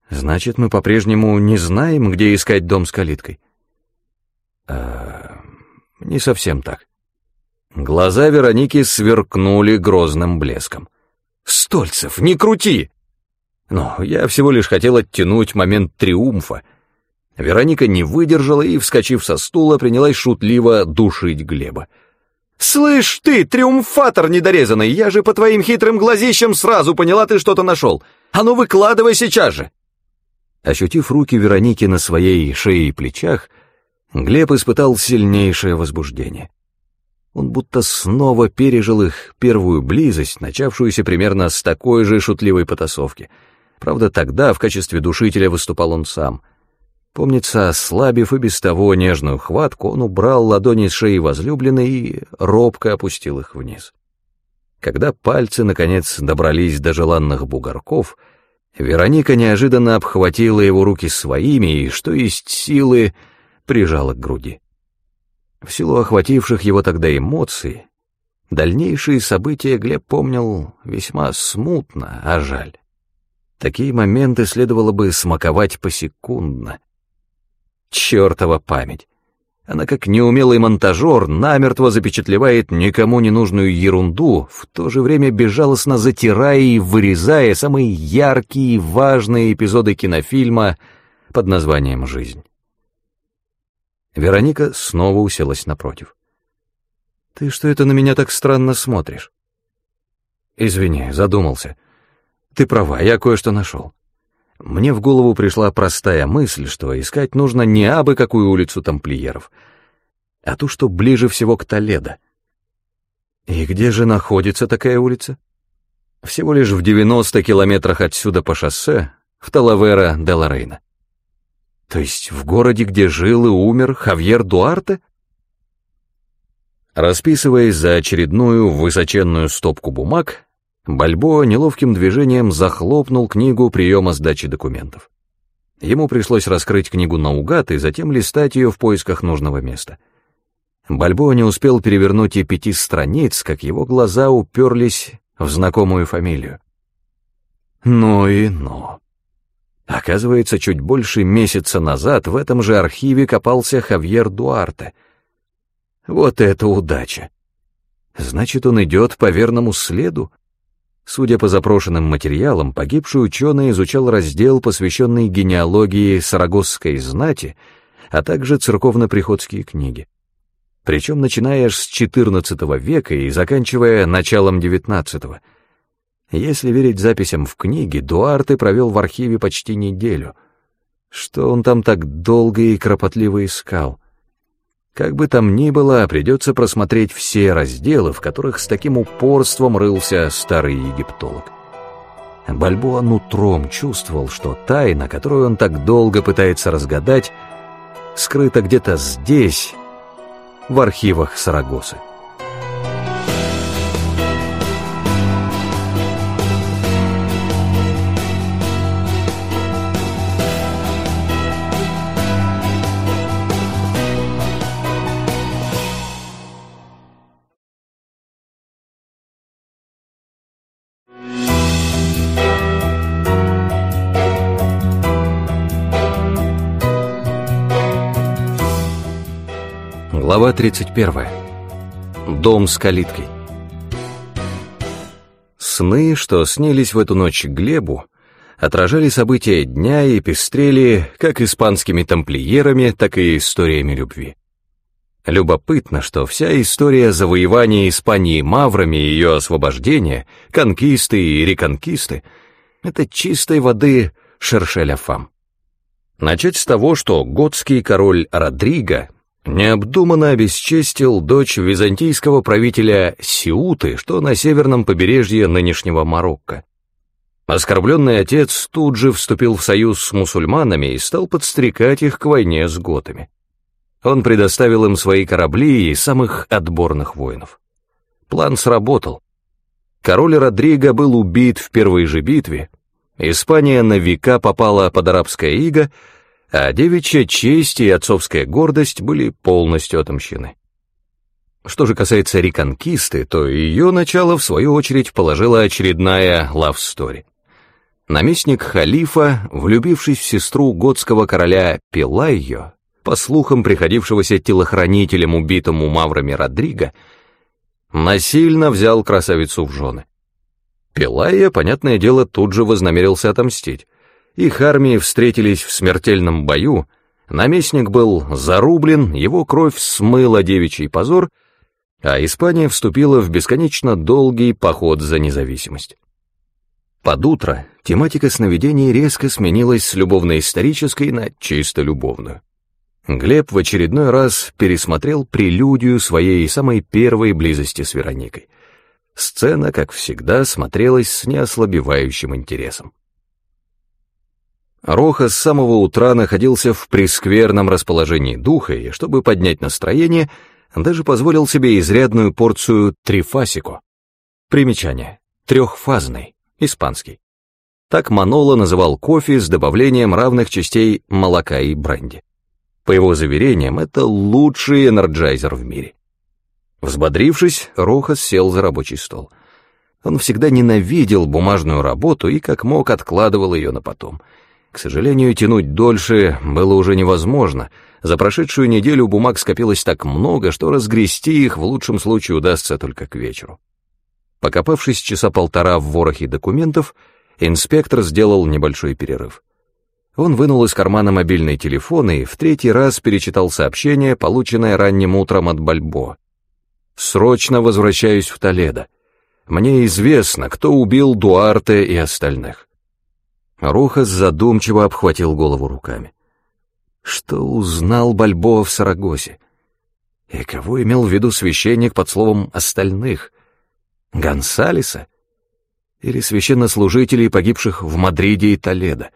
S1: Значит, мы по-прежнему не знаем, где искать дом с калиткой? А, не совсем так. Глаза Вероники сверкнули грозным блеском. «Стольцев, не крути!» Но я всего лишь хотел оттянуть момент триумфа. Вероника не выдержала и, вскочив со стула, принялась шутливо душить Глеба. «Слышь ты, триумфатор недорезанный, я же по твоим хитрым глазищам сразу поняла, ты что-то нашел. А ну выкладывай сейчас же!» Ощутив руки Вероники на своей шее и плечах, Глеб испытал сильнейшее возбуждение. Он будто снова пережил их первую близость, начавшуюся примерно с такой же шутливой потасовки. Правда, тогда в качестве душителя выступал он сам — Помнится, ослабив и без того нежную хватку, он убрал ладони с шеи возлюбленной и робко опустил их вниз. Когда пальцы, наконец, добрались до желанных бугорков, Вероника неожиданно обхватила его руки своими и, что есть силы, прижала к груди. В силу охвативших его тогда эмоций, дальнейшие события Глеб помнил весьма смутно, а жаль. Такие моменты следовало бы смаковать посекундно, Чёртова память! Она, как неумелый монтажер, намертво запечатлевает никому не нужную ерунду, в то же время безжалостно затирая и вырезая самые яркие и важные эпизоды кинофильма под названием «Жизнь». Вероника снова уселась напротив. «Ты что это на меня так странно смотришь?» «Извини, задумался. Ты права, я кое-что нашел. Мне в голову пришла простая мысль, что искать нужно не абы какую улицу тамплиеров, а ту, что ближе всего к Толедо. И где же находится такая улица? Всего лишь в 90 километрах отсюда по шоссе, в Талавера де Лорейна. То есть в городе, где жил и умер Хавьер Дуарте? Расписываясь за очередную высоченную стопку бумаг, Бальбоа неловким движением захлопнул книгу приема сдачи документов. Ему пришлось раскрыть книгу наугад и затем листать ее в поисках нужного места. Бальбоа не успел перевернуть и пяти страниц, как его глаза уперлись в знакомую фамилию. Ну и ну. Оказывается, чуть больше месяца назад в этом же архиве копался Хавьер Дуарте. Вот это удача! Значит, он идет по верному следу? Судя по запрошенным материалам, погибший ученый изучал раздел, посвященный генеалогии сарагосской знати, а также церковно-приходские книги. Причем начиная с XIV века и заканчивая началом XIX. Если верить записям в книге, Дуарте провел в архиве почти неделю. Что он там так долго и кропотливо искал? Как бы там ни было, придется просмотреть все разделы, в которых с таким упорством рылся старый египтолог. Бальбоа нутром чувствовал, что тайна, которую он так долго пытается разгадать, скрыта где-то здесь, в архивах Сарагосы. 31. Дом с калиткой. Сны, что снились в эту ночь Глебу, отражали события дня и пестрели как испанскими тамплиерами, так и историями любви. Любопытно, что вся история завоевания Испании маврами и ее освобождения, конкисты и реконкисты — это чистой воды шершеля фам. Начать с того, что готский король Родриго необдуманно обесчестил дочь византийского правителя Сиуты, что на северном побережье нынешнего Марокко. Оскорбленный отец тут же вступил в союз с мусульманами и стал подстрекать их к войне с готами. Он предоставил им свои корабли и самых отборных воинов. План сработал. Король Родриго был убит в первой же битве, Испания на века попала под арабское иго, а девичья честь и отцовская гордость были полностью отомщены. Что же касается реконкисты, то ее начало, в свою очередь, положила очередная story. Наместник халифа, влюбившись в сестру готского короля Пилайо, по слухам приходившегося телохранителем убитому маврами Родриго, насильно взял красавицу в жены. Пилайя, понятное дело, тут же вознамерился отомстить. Их армии встретились в смертельном бою, наместник был зарублен, его кровь смыла девичий позор, а Испания вступила в бесконечно долгий поход за независимость. Под утро тематика сновидений резко сменилась с любовно-исторической на чисто любовную. Глеб в очередной раз пересмотрел прелюдию своей самой первой близости с Вероникой. Сцена, как всегда, смотрелась с неослабевающим интересом. Роха с самого утра находился в прескверном расположении духа, и, чтобы поднять настроение, даже позволил себе изрядную порцию trifásico. Примечание. Трехфазный. Испанский. Так Маноло называл кофе с добавлением равных частей молока и бренди. По его заверениям, это лучший энерджайзер в мире. Взбодрившись, Рохас сел за рабочий стол. Он всегда ненавидел бумажную работу и как мог откладывал ее на потом. К сожалению, тянуть дольше было уже невозможно. За прошедшую неделю бумаг скопилось так много, что разгрести их в лучшем случае удастся только к вечеру. Покопавшись часа полтора в ворохе документов, инспектор сделал небольшой перерыв. Он вынул из кармана мобильный телефон и в третий раз перечитал сообщение, полученное ранним утром от Бальбо. Срочно возвращаюсь в Толедо. Мне известно, кто убил Дуарте и остальных. Рухас задумчиво обхватил голову руками. Что узнал Бальбоа в Сарагосе? И кого имел в виду священник под словом «остальных»? Гонсалеса? Или священнослужителей, погибших в Мадриде и Толедо?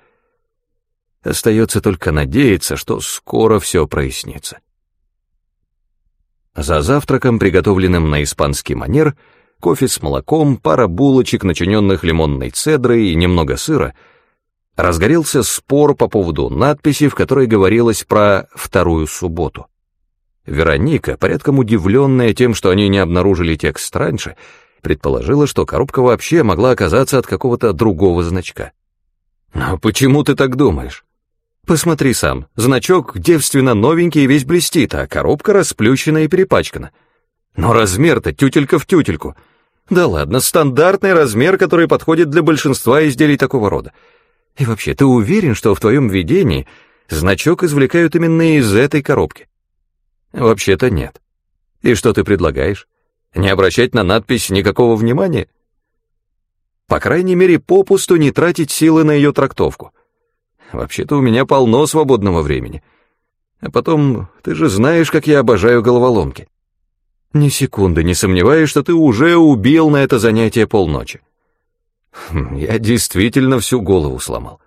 S1: Остается только надеяться, что скоро все прояснится. За завтраком, приготовленным на испанский манер, кофе с молоком, пара булочек, начиненных лимонной цедрой и немного сыра, разгорелся спор по поводу надписи, в которой говорилось про вторую субботу. Вероника, порядком удивленная тем, что они не обнаружили текст раньше, предположила, что коробка вообще могла оказаться от какого-то другого значка. «Но почему ты так думаешь?» Посмотри сам, значок девственно новенький и весь блестит, а коробка расплющена и перепачкана. Но размер-то тютелька в тютельку. Да ладно, стандартный размер, который подходит для большинства изделий такого рода. И вообще, ты уверен, что в твоем видении значок извлекают именно из этой коробки? Вообще-то нет. И что ты предлагаешь? Не обращать на надпись никакого внимания? По крайней мере, попусту не тратить силы на ее трактовку. Вообще-то у меня полно свободного времени. А потом, ты же знаешь, как я обожаю головоломки. Ни секунды не сомневаюсь, что ты уже убил на это занятие полночи. Хм, я действительно всю голову сломал.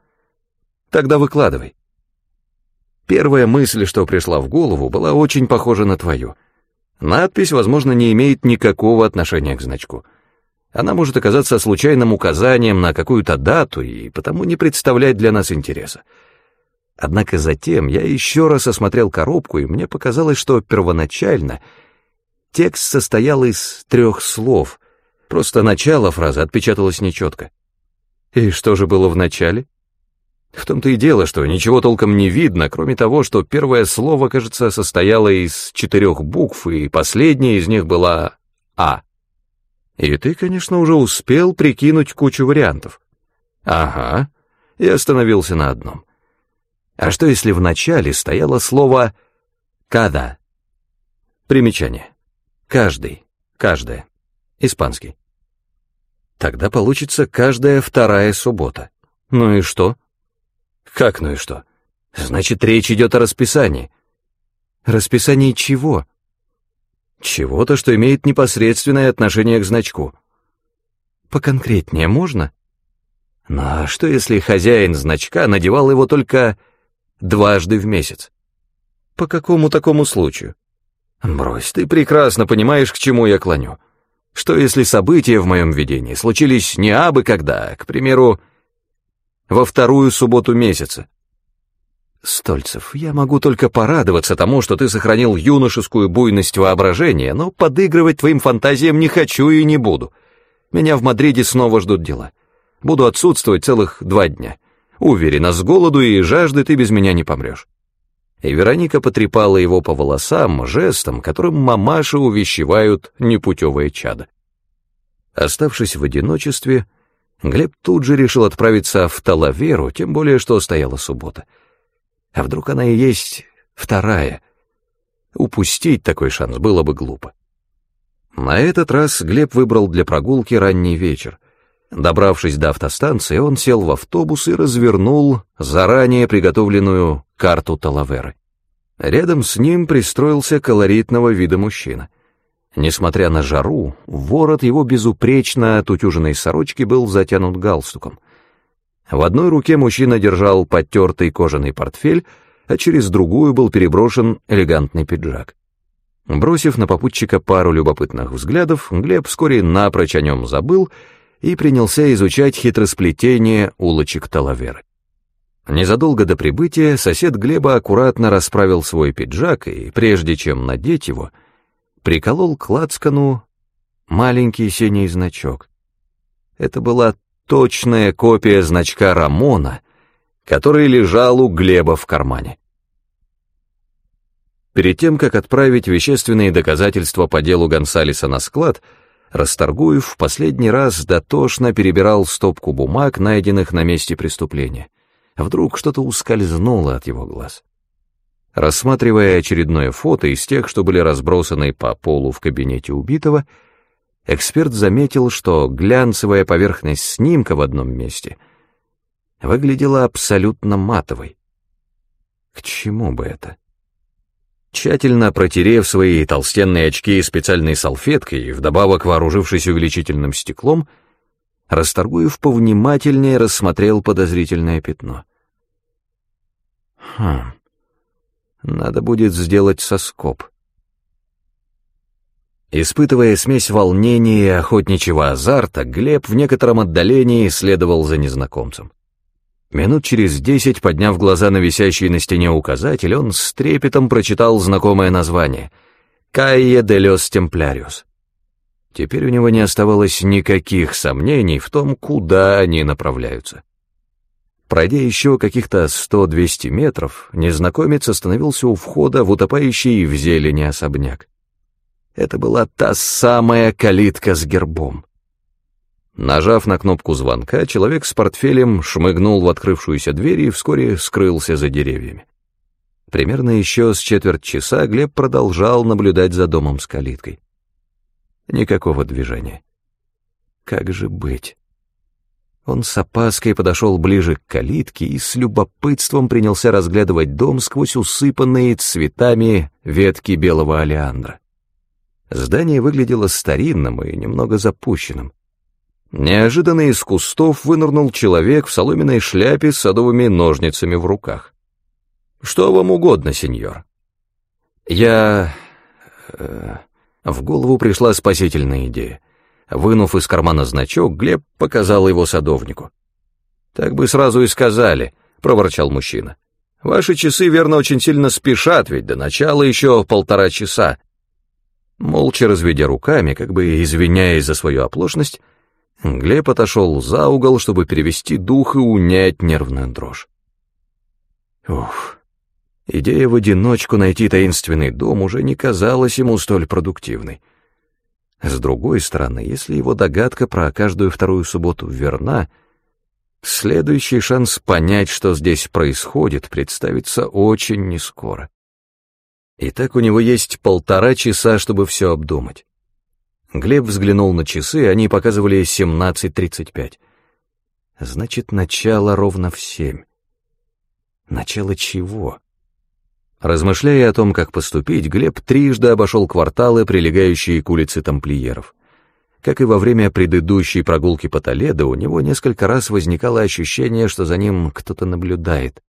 S1: Тогда выкладывай. Первая мысль, что пришла в голову, была очень похожа на твою. Надпись, возможно, не имеет никакого отношения к значку — она может оказаться случайным указанием на какую-то дату и потому не представлять для нас интереса. Однако затем я еще раз осмотрел коробку, и мне показалось, что первоначально текст состоял из трех слов, просто начало фразы отпечаталось нечетко. И что же было в начале? В том-то и дело, что ничего толком не видно, кроме того, что первое слово, кажется, состояло из четырех букв, и последняя из них была «А». И ты, конечно, уже успел прикинуть кучу вариантов. Ага, и остановился на одном. А что если в начале стояло слово «када»? Примечание. Каждый, каждая. Испанский. Тогда получится каждая вторая суббота. Ну и что? Как ну и что? Значит, речь идет о расписании. Расписании чего? Чего-то, что имеет непосредственное отношение к значку. Поконкретнее можно? Ну а что, если хозяин значка надевал его только дважды в месяц? По какому такому случаю? Брось, ты прекрасно понимаешь, к чему я клоню. Что если события в моем видении случились не абы когда, а, к примеру, во вторую субботу месяца? Стольцев, я могу только порадоваться тому, что ты сохранил юношескую буйность воображения, но подыгрывать твоим фантазиям не хочу и не буду. Меня в Мадриде снова ждут дела. Буду отсутствовать целых два дня. Уверена, с голоду и жажды ты без меня не помрешь. И Вероника потрепала его по волосам жестом, которым мамаши увещевают непутевое чадо. Оставшись в одиночестве, Глеб тут же решил отправиться в Талаверу, тем более, что стояла суббота. А вдруг она и есть вторая? Упустить такой шанс было бы глупо. На этот раз Глеб выбрал для прогулки ранний вечер. Добравшись до автостанции, он сел в автобус и развернул заранее приготовленную карту Талаверы. Рядом с ним пристроился колоритного вида мужчина. Несмотря на жару, ворот его безупречно отутюженной сорочки был затянут галстуком. В одной руке мужчина держал потертый кожаный портфель, а через другую был переброшен элегантный пиджак. Бросив на попутчика пару любопытных взглядов, Глеб вскоре напрочь о нем забыл и принялся изучать хитросплетение улочек Талаверы. Незадолго до прибытия сосед Глеба аккуратно расправил свой пиджак и, прежде чем надеть его, приколол к лацкану маленький синий значок. Это была точная копия значка Рамона, который лежал у Глеба в кармане. Перед тем, как отправить вещественные доказательства по делу Гонсалеса на склад, Расторгуев в последний раз дотошно перебирал стопку бумаг, найденных на месте преступления. Вдруг что-то ускользнуло от его глаз. Рассматривая очередное фото из тех, что были разбросаны по полу в кабинете убитого, эксперт заметил, что глянцевая поверхность снимка в одном месте выглядела абсолютно матовой. К чему бы это? Тщательно протерев свои толстенные очки специальной салфеткой и вдобавок вооружившись увеличительным стеклом, Расторгуев повнимательнее рассмотрел подозрительное пятно. Хм, надо будет сделать соскоб. Испытывая смесь волнения и охотничьего азарта, Глеб в некотором отдалении следовал за незнакомцем. Минут через десять, подняв глаза на висящий на стене указатель, он с трепетом прочитал знакомое название — «Кайе де лос Темпляриус». Теперь у него не оставалось никаких сомнений в том, куда они направляются. Пройдя еще каких-то сто-двести метров, незнакомец остановился у входа в утопающий в зелени особняк. Это была та самая калитка с гербом. Нажав на кнопку звонка, человек с портфелем шмыгнул в открывшуюся дверь и вскоре скрылся за деревьями. Примерно еще с четверть часа Глеб продолжал наблюдать за домом с калиткой. Никакого движения. Как же быть? Он с опаской подошел ближе к калитке и с любопытством принялся разглядывать дом сквозь усыпанные цветами ветки белого олеандра. Здание выглядело старинным и немного запущенным. Неожиданно из кустов вынырнул человек в соломенной шляпе с садовыми ножницами в руках. «Что вам угодно, сеньор?» «Я...» э, В голову пришла спасительная идея. Вынув из кармана значок, Глеб показал его садовнику. «Так бы сразу и сказали», — проворчал мужчина. «Ваши часы, верно, очень сильно спешат, ведь до начала еще полтора часа». Молча разведя руками, как бы извиняясь за свою оплошность, Глеб отошел за угол, чтобы перевести дух и унять нервную дрожь. Ух, идея в одиночку найти таинственный дом уже не казалась ему столь продуктивной. С другой стороны, если его догадка про каждую вторую субботу верна, следующий шанс понять, что здесь происходит, представится очень нескоро. Итак, у него есть полтора часа, чтобы все обдумать. Глеб взглянул на часы, они показывали 17.35. Значит, начало ровно в семь. Начало чего? Размышляя о том, как поступить, Глеб трижды обошел кварталы, прилегающие к улице тамплиеров. Как и во время предыдущей прогулки по Толедо, у него несколько раз возникало ощущение, что за ним кто-то наблюдает.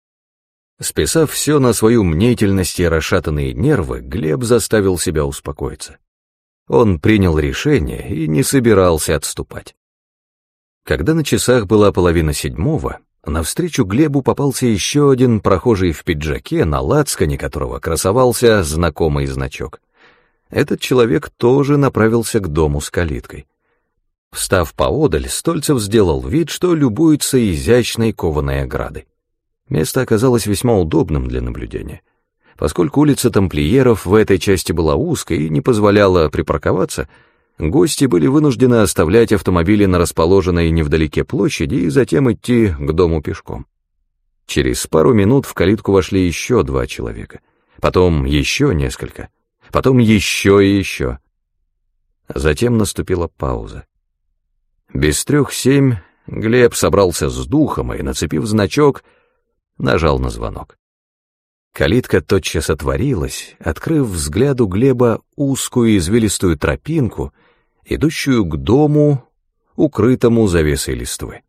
S1: Списав все на свою мнительность и расшатанные нервы, Глеб заставил себя успокоиться. Он принял решение и не собирался отступать. Когда на часах была половина седьмого, навстречу Глебу попался еще один прохожий в пиджаке, на лацкане которого красовался знакомый значок. Этот человек тоже направился к дому с калиткой. Встав поодаль, Стольцев сделал вид, что любуется изящной кованой оградой. Место оказалось весьма удобным для наблюдения — Поскольку улица тамплиеров в этой части была узкой и не позволяла припарковаться, гости были вынуждены оставлять автомобили на расположенной невдалеке площади и затем идти к дому пешком. Через пару минут в калитку вошли еще два человека, потом еще несколько, потом еще и еще. Затем наступила пауза. Без трех семь Глеб собрался с духом и, нацепив значок, нажал на звонок. Калитка тотчас отворилась, открыв взгляду Глеба узкую извилистую тропинку, идущую к дому, укрытому завесой листвы.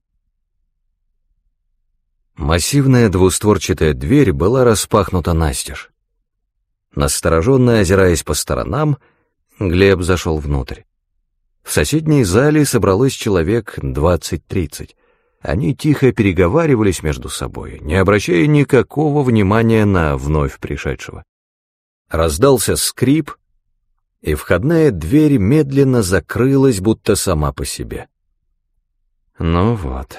S1: Массивная двустворчатая дверь была распахнута настежь. Настороженно озираясь по сторонам, Глеб зашел внутрь. В соседней зале собралось человек двадцать-тридцать. Они тихо переговаривались между собой, не обращая никакого внимания на вновь пришедшего. Раздался скрип, и входная дверь медленно закрылась, будто сама по себе. Ну вот,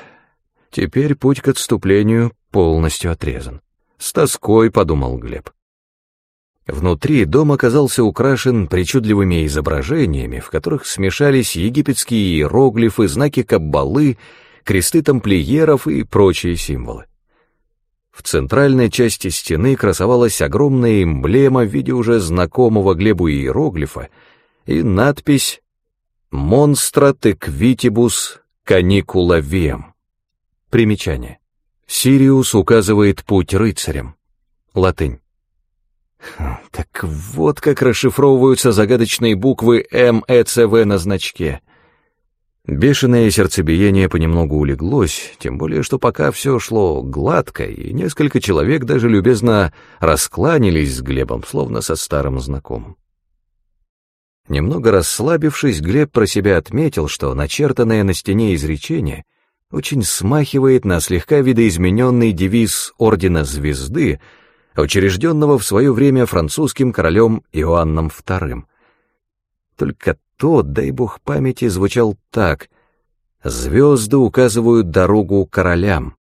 S1: теперь путь к отступлению полностью отрезан. С тоской подумал Глеб. Внутри дом оказался украшен причудливыми изображениями, в которых смешались египетские иероглифы, знаки каббалы кресты тамплиеров и прочие символы. В центральной части стены красовалась огромная эмблема в виде уже знакомого Глебу иероглифа и надпись «Монстра теквитибус каникула вем». Примечание. Сириус указывает путь рыцарям. Латынь. Так вот как расшифровываются загадочные буквы МЭЦВ на значке. Бешеное сердцебиение понемногу улеглось, тем более, что пока все шло гладко, и несколько человек даже любезно раскланялись с Глебом, словно со старым знакомым. Немного расслабившись, Глеб про себя отметил, что начертанное на стене изречение очень смахивает на слегка видоизмененный девиз Ордена Звезды, учрежденного в свое время французским королем Иоанном II. Только тот, дай бог памяти, звучал так «Звезды указывают дорогу королям».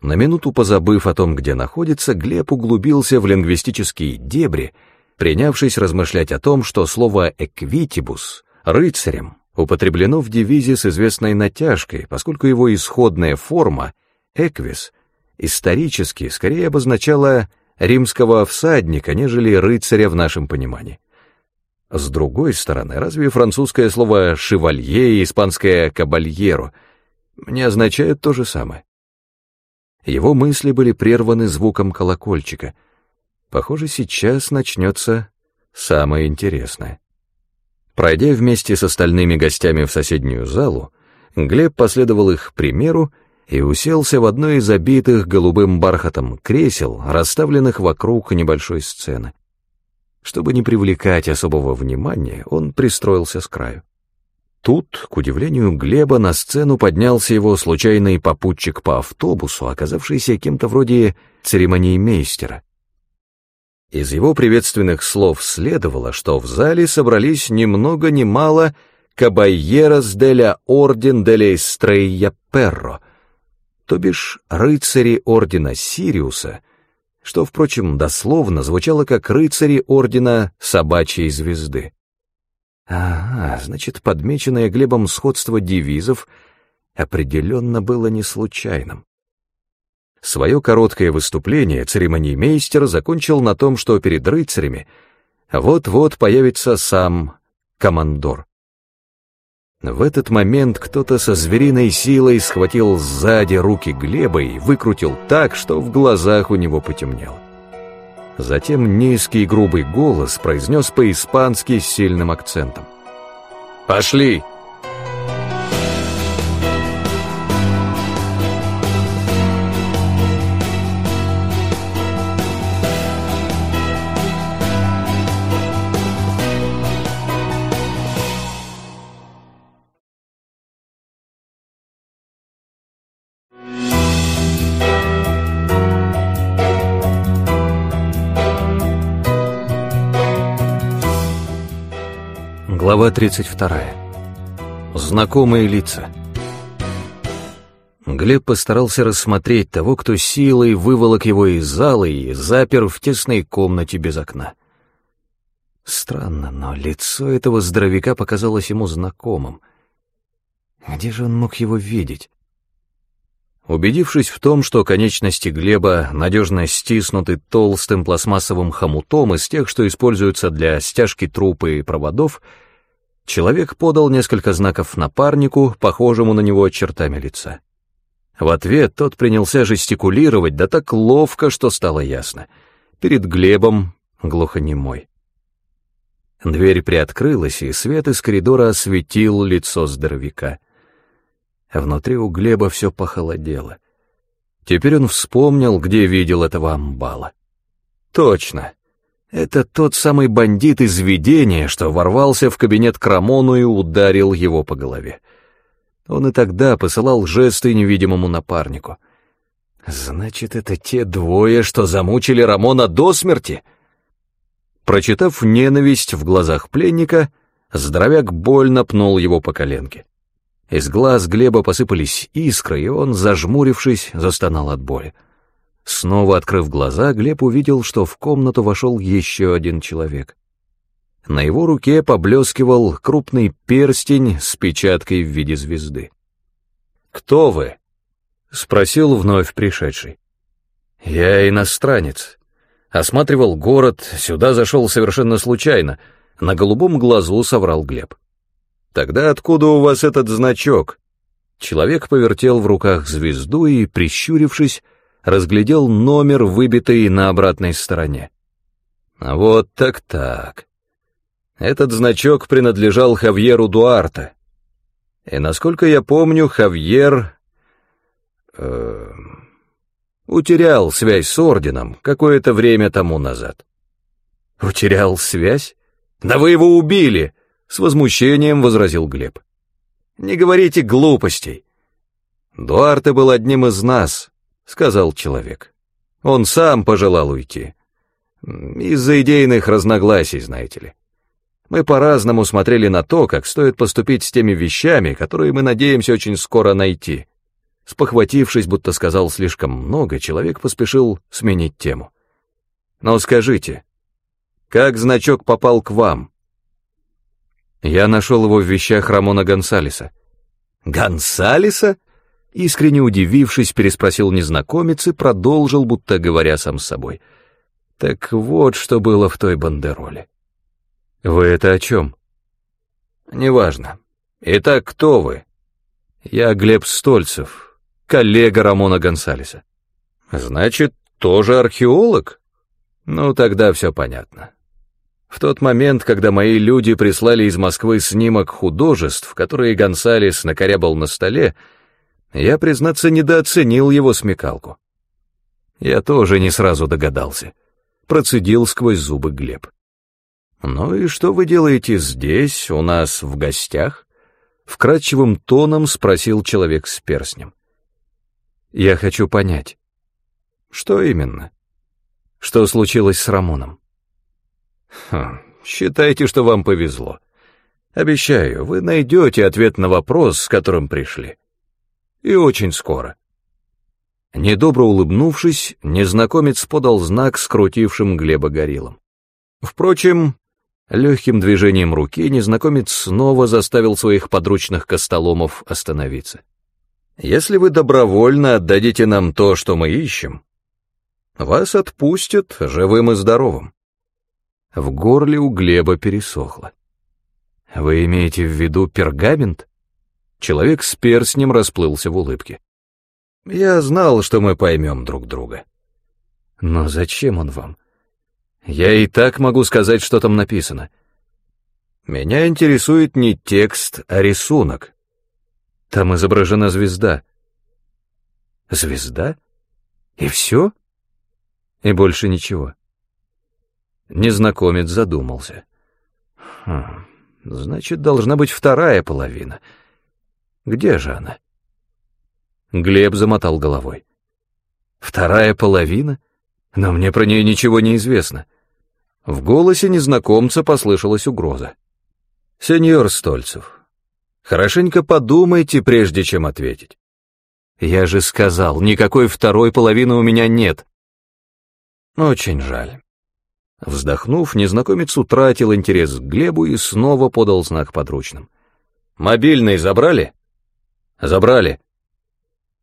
S1: На минуту позабыв о том, где находится, Глеб углубился в лингвистические дебри, принявшись размышлять о том, что слово «эквитибус» — «рыцарем» употреблено в девизе с известной натяжкой, поскольку его исходная форма «эквис» исторически скорее обозначала римского всадника, нежели рыцаря в нашем понимании. С другой стороны, разве французское слово «шевалье» и испанское «кабальеро» не означают то же самое? Его мысли были прерваны звуком колокольчика. Похоже, сейчас начнется самое интересное. Пройдя вместе с остальными гостями в соседнюю залу, Глеб последовал их примеру и уселся в одно из обитых голубым бархатом кресел, расставленных вокруг небольшой сцены. Чтобы не привлекать особого внимания, он пристроился с краю. Тут, к удивлению Глеба, на сцену поднялся его случайный попутчик по автобусу, оказавшийся кем-то вроде церемониймейстера. Из его приветственных слов следовало, что в зале собрались ни много ни мало «Кабайерос деля орден деля Эстрейя Перро», то бишь рыцари ордена Сириуса — что, впрочем, дословно звучало как рыцари ордена Собачьей Звезды. Ага, значит, подмеченное Глебом сходство девизов определенно было не случайным. Свое короткое выступление церемониймейстер закончил на том, что перед рыцарями вот-вот появится сам командор. В этот момент кто-то со звериной силой схватил сзади руки Глеба и выкрутил так, что в глазах у него потемнело. Затем низкий грубый голос произнес по-испански с сильным акцентом. «Пошли!» Глава 32. Знакомые лица. Глеб постарался рассмотреть того, кто силой выволок его из зала и запер в тесной комнате без окна. Странно, но лицо этого здоровяка показалось ему знакомым. Где же он мог его видеть? Убедившись в том, что конечности Глеба надежно стиснуты толстым пластмассовым хомутом из тех, что используются для стяжки трупа и проводов, Человек подал несколько знаков напарнику, похожему на него чертами лица. В ответ тот принялся жестикулировать, да так ловко, что стало ясно. Перед Глебом глухонемой. Дверь приоткрылась, и свет из коридора осветил лицо здоровяка. Внутри у Глеба все похолодело. Теперь он вспомнил, где видел этого амбала. Точно, это тот самый бандит из видения, что ворвался в кабинет к Рамону и ударил его по голове. Он и тогда посылал жесты невидимому напарнику. Значит, это те двое, что замучили Рамона до смерти? Прочитав ненависть в глазах пленника, здоровяк больно пнул его по коленке. Из глаз Глеба посыпались искры, и он, зажмурившись, застонал от боли. Снова открыв глаза, Глеб увидел, что в комнату вошел еще один человек. На его руке поблескивал крупный перстень с печаткой в виде звезды. «Кто вы?» — спросил вновь пришедший. «Я иностранец. Осматривал город, сюда зашел совершенно случайно. На голубом глазу соврал Глеб. Тогда откуда у вас этот значок?» Человек повертел в руках звезду и, прищурившись, разглядел номер, выбитый на обратной стороне. Вот так-так. Этот значок принадлежал Хавьеру Дуарте. И, насколько я помню, Хавьер... Э, утерял связь с Орденом какое-то время тому назад. «Утерял связь? Да вы его убили!» — с возмущением возразил Глеб. «Не говорите глупостей. Дуарте был одним из нас, — сказал человек. Он сам пожелал уйти. Из-за идейных разногласий, знаете ли. Мы по-разному смотрели на то, как стоит поступить с теми вещами, которые мы надеемся очень скоро найти. Спохватившись, будто сказал слишком много, человек поспешил сменить тему. Но скажите, как значок попал к вам? Я нашел его в вещах Рамона Гонсалеса. Гонсалеса? Искренне удивившись, переспросил незнакомец и продолжил, будто говоря сам с собой. Так вот, что было в той бандероле. Вы это о чем? Неважно. Итак, кто вы? Я Глеб Стольцев, коллега Рамона Гонсалеса. Значит, тоже археолог? Ну, тогда все понятно. В тот момент, когда мои люди прислали из Москвы снимок художеств, которые Гонсалес накорябал на столе, я, признаться, недооценил его смекалку. Я тоже не сразу догадался. Процедил сквозь зубы Глеб. «Ну и что вы делаете здесь, у нас в гостях?» Вкрадчивым тоном спросил человек с перстнем. «Я хочу понять». «Что именно?» «Что случилось с Рамоном?» «Хм, считайте, что вам повезло. Обещаю, вы найдете ответ на вопрос, с которым пришли. И очень скоро. Недобро улыбнувшись, незнакомец подал знак скрутившим Глеба гориллам. Впрочем, легким движением руки незнакомец снова заставил своих подручных костоломов остановиться. «Если вы добровольно отдадите нам то, что мы ищем, вас отпустят живым и здоровым». В горле у Глеба пересохло. «Вы имеете в виду пергамент?» Человек с перстнем расплылся в улыбке. «Я знал, что мы поймем друг друга». «Но зачем он вам?» «Я и так могу сказать, что там написано». «Меня интересует не текст, а рисунок. Там изображена звезда». «Звезда? И все?» «И больше ничего». Незнакомец задумался. «Хм, значит, должна быть вторая половина». Где же она? Глеб замотал головой. Вторая половина? Но мне про нее ничего не известно. В голосе незнакомца послышалась угроза. «Сеньор Стольцев, хорошенько подумайте, прежде чем ответить. Я же сказал, никакой второй половины у меня нет. Очень жаль. Вздохнув, незнакомец утратил интерес к Глебу и снова подал знак подручным. «Мобильный забрали?» Забрали?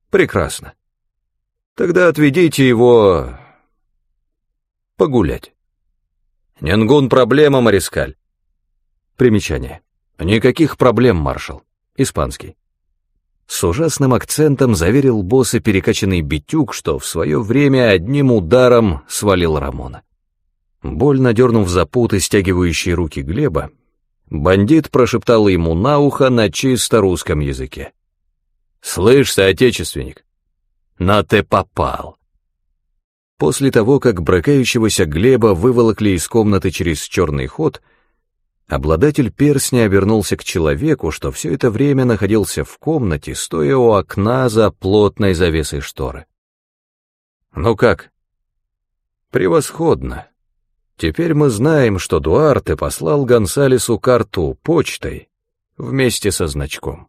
S1: Прекрасно. Тогда отведите его погулять. Ненгун проблема, Марискаль. Примечание. Никаких проблем, маршал. Испанский. С ужасным акцентом заверил босса перекачанный битюк, что в свое время одним ударом свалил Рамона. Больно дернув за путы, стягивающие руки Глеба, бандит прошептал ему на ухо на чисто русском языке. «Слышь, соотечественник, на ты попал!» После того, как бракающегося Глеба выволокли из комнаты через черный ход, обладатель перстня обернулся к человеку, что все это время находился в комнате, стоя у окна за плотной завесой шторы. «Ну как?» «Превосходно. Теперь мы знаем, что Дуарте послал Гонсалесу карту почтой вместе со значком».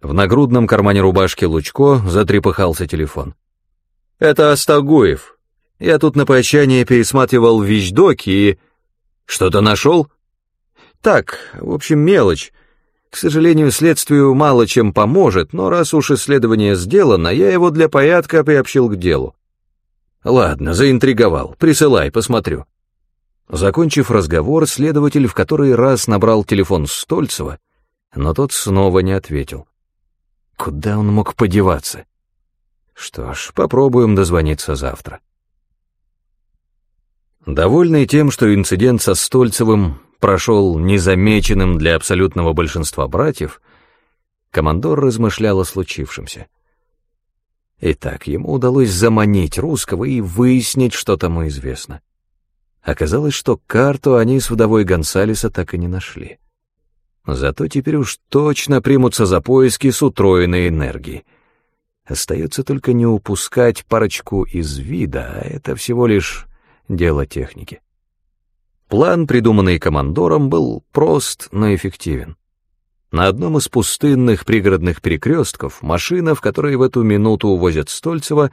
S1: В нагрудном кармане рубашки Лучко затрепыхался телефон. «Это Астагуев. Я тут на прощание пересматривал вещдоки и...» «Что-то нашел?» «Так, в общем, мелочь. К сожалению, следствию мало чем поможет, но раз уж исследование сделано, я его для порядка приобщил к делу». «Ладно, заинтриговал. Присылай, посмотрю». Закончив разговор, следователь в который раз набрал телефон Стольцева, но тот снова не ответил. Куда он мог подеваться? Что ж, попробуем дозвониться завтра. Довольный тем, что инцидент со Стольцевым прошел незамеченным для абсолютного большинства братьев, командор размышлял о случившемся. Итак, ему удалось заманить русского и выяснить, что тому известно. Оказалось, что карту они с вдовой Гонсалеса так и не нашли. Зато теперь уж точно примутся за поиски с утроенной энергией. Остается только не упускать парочку из вида, а это всего лишь дело техники. План, придуманный командором, был прост, но эффективен. На одном из пустынных пригородных перекрестков машина, в которой в эту минуту увозят Стольцева,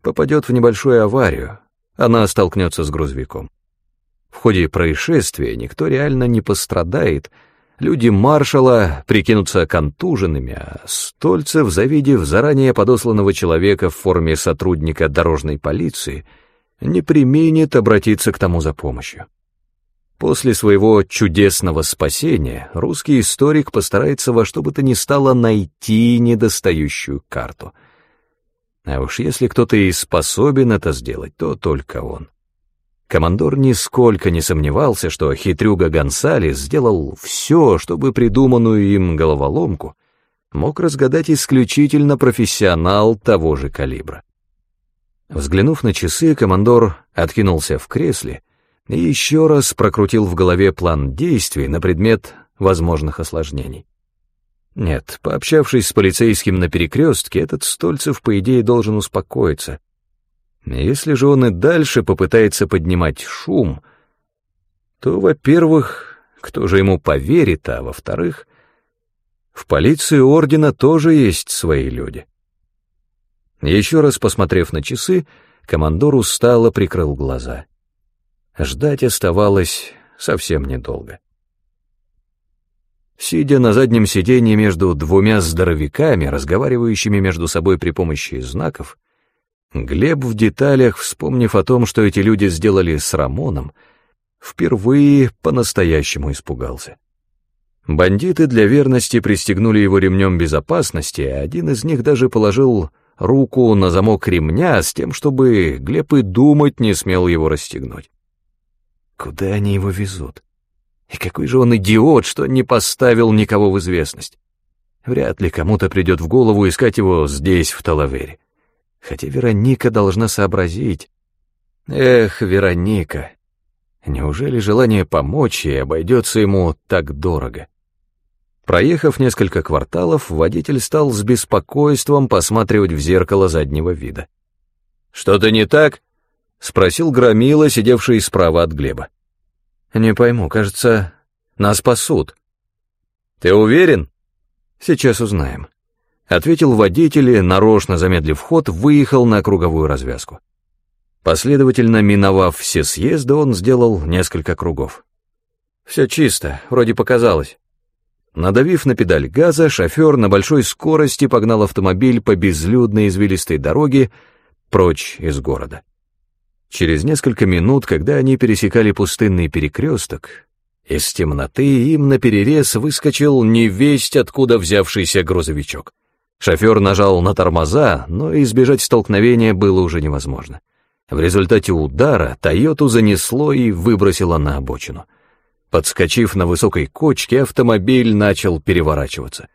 S1: попадет в небольшую аварию. Она столкнется с грузовиком. В ходе происшествия никто реально не пострадает — Люди маршала прикинутся контуженными, а Стольцев, завидев заранее подосланного человека в форме сотрудника дорожной полиции, не применит обратиться к тому за помощью. После своего чудесного спасения русский историк постарается во что бы то ни стало найти недостающую карту. А уж если кто-то и способен это сделать, то только он. Командор нисколько не сомневался, что хитрюга Гонсалес сделал все, чтобы придуманную им головоломку мог разгадать исключительно профессионал того же калибра. Взглянув на часы, командор откинулся в кресле и еще раз прокрутил в голове план действий на предмет возможных осложнений. Нет, пообщавшись с полицейским на перекрестке, этот Стольцев, по идее, должен успокоиться, если же он и дальше попытается поднимать шум, то, во-первых, кто же ему поверит, а во-вторых, в полиции ордена тоже есть свои люди. Еще раз посмотрев на часы, командор устало прикрыл глаза. Ждать оставалось совсем недолго. Сидя на заднем сиденье между двумя здоровяками, разговаривающими между собой при помощи знаков, Глеб в деталях, вспомнив о том, что эти люди сделали с Рамоном, впервые по-настоящему испугался. Бандиты для верности пристегнули его ремнем безопасности, а один из них даже положил руку на замок ремня с тем, чтобы Глеб и думать не смел его расстегнуть. Куда они его везут? И какой же он идиот, что не поставил никого в известность. Вряд ли кому-то придет в голову искать его здесь, в Талавере. Хотя Вероника должна сообразить. Эх, Вероника, неужели желание помочь ей обойдется ему так дорого? Проехав несколько кварталов, водитель стал с беспокойством посматривать в зеркало заднего вида. «Что-то не так?» — спросил Громила, сидевший справа от Глеба. «Не пойму, кажется, нас пасут». «Ты уверен?» «Сейчас узнаем», — ответил водитель и, нарочно замедлив ход, выехал на круговую развязку. Последовательно миновав все съезды, он сделал несколько кругов. «Все чисто, вроде показалось». Надавив на педаль газа, шофер на большой скорости погнал автомобиль по безлюдной извилистой дороге прочь из города. Через несколько минут, когда они пересекали пустынный перекресток, из темноты им наперерез выскочил невесть откуда взявшийся грузовичок. Шофер нажал на тормоза, но избежать столкновения было уже невозможно. В результате удара «Тойоту» занесло и выбросило на обочину. Подскочив на высокой кочке, автомобиль начал переворачиваться.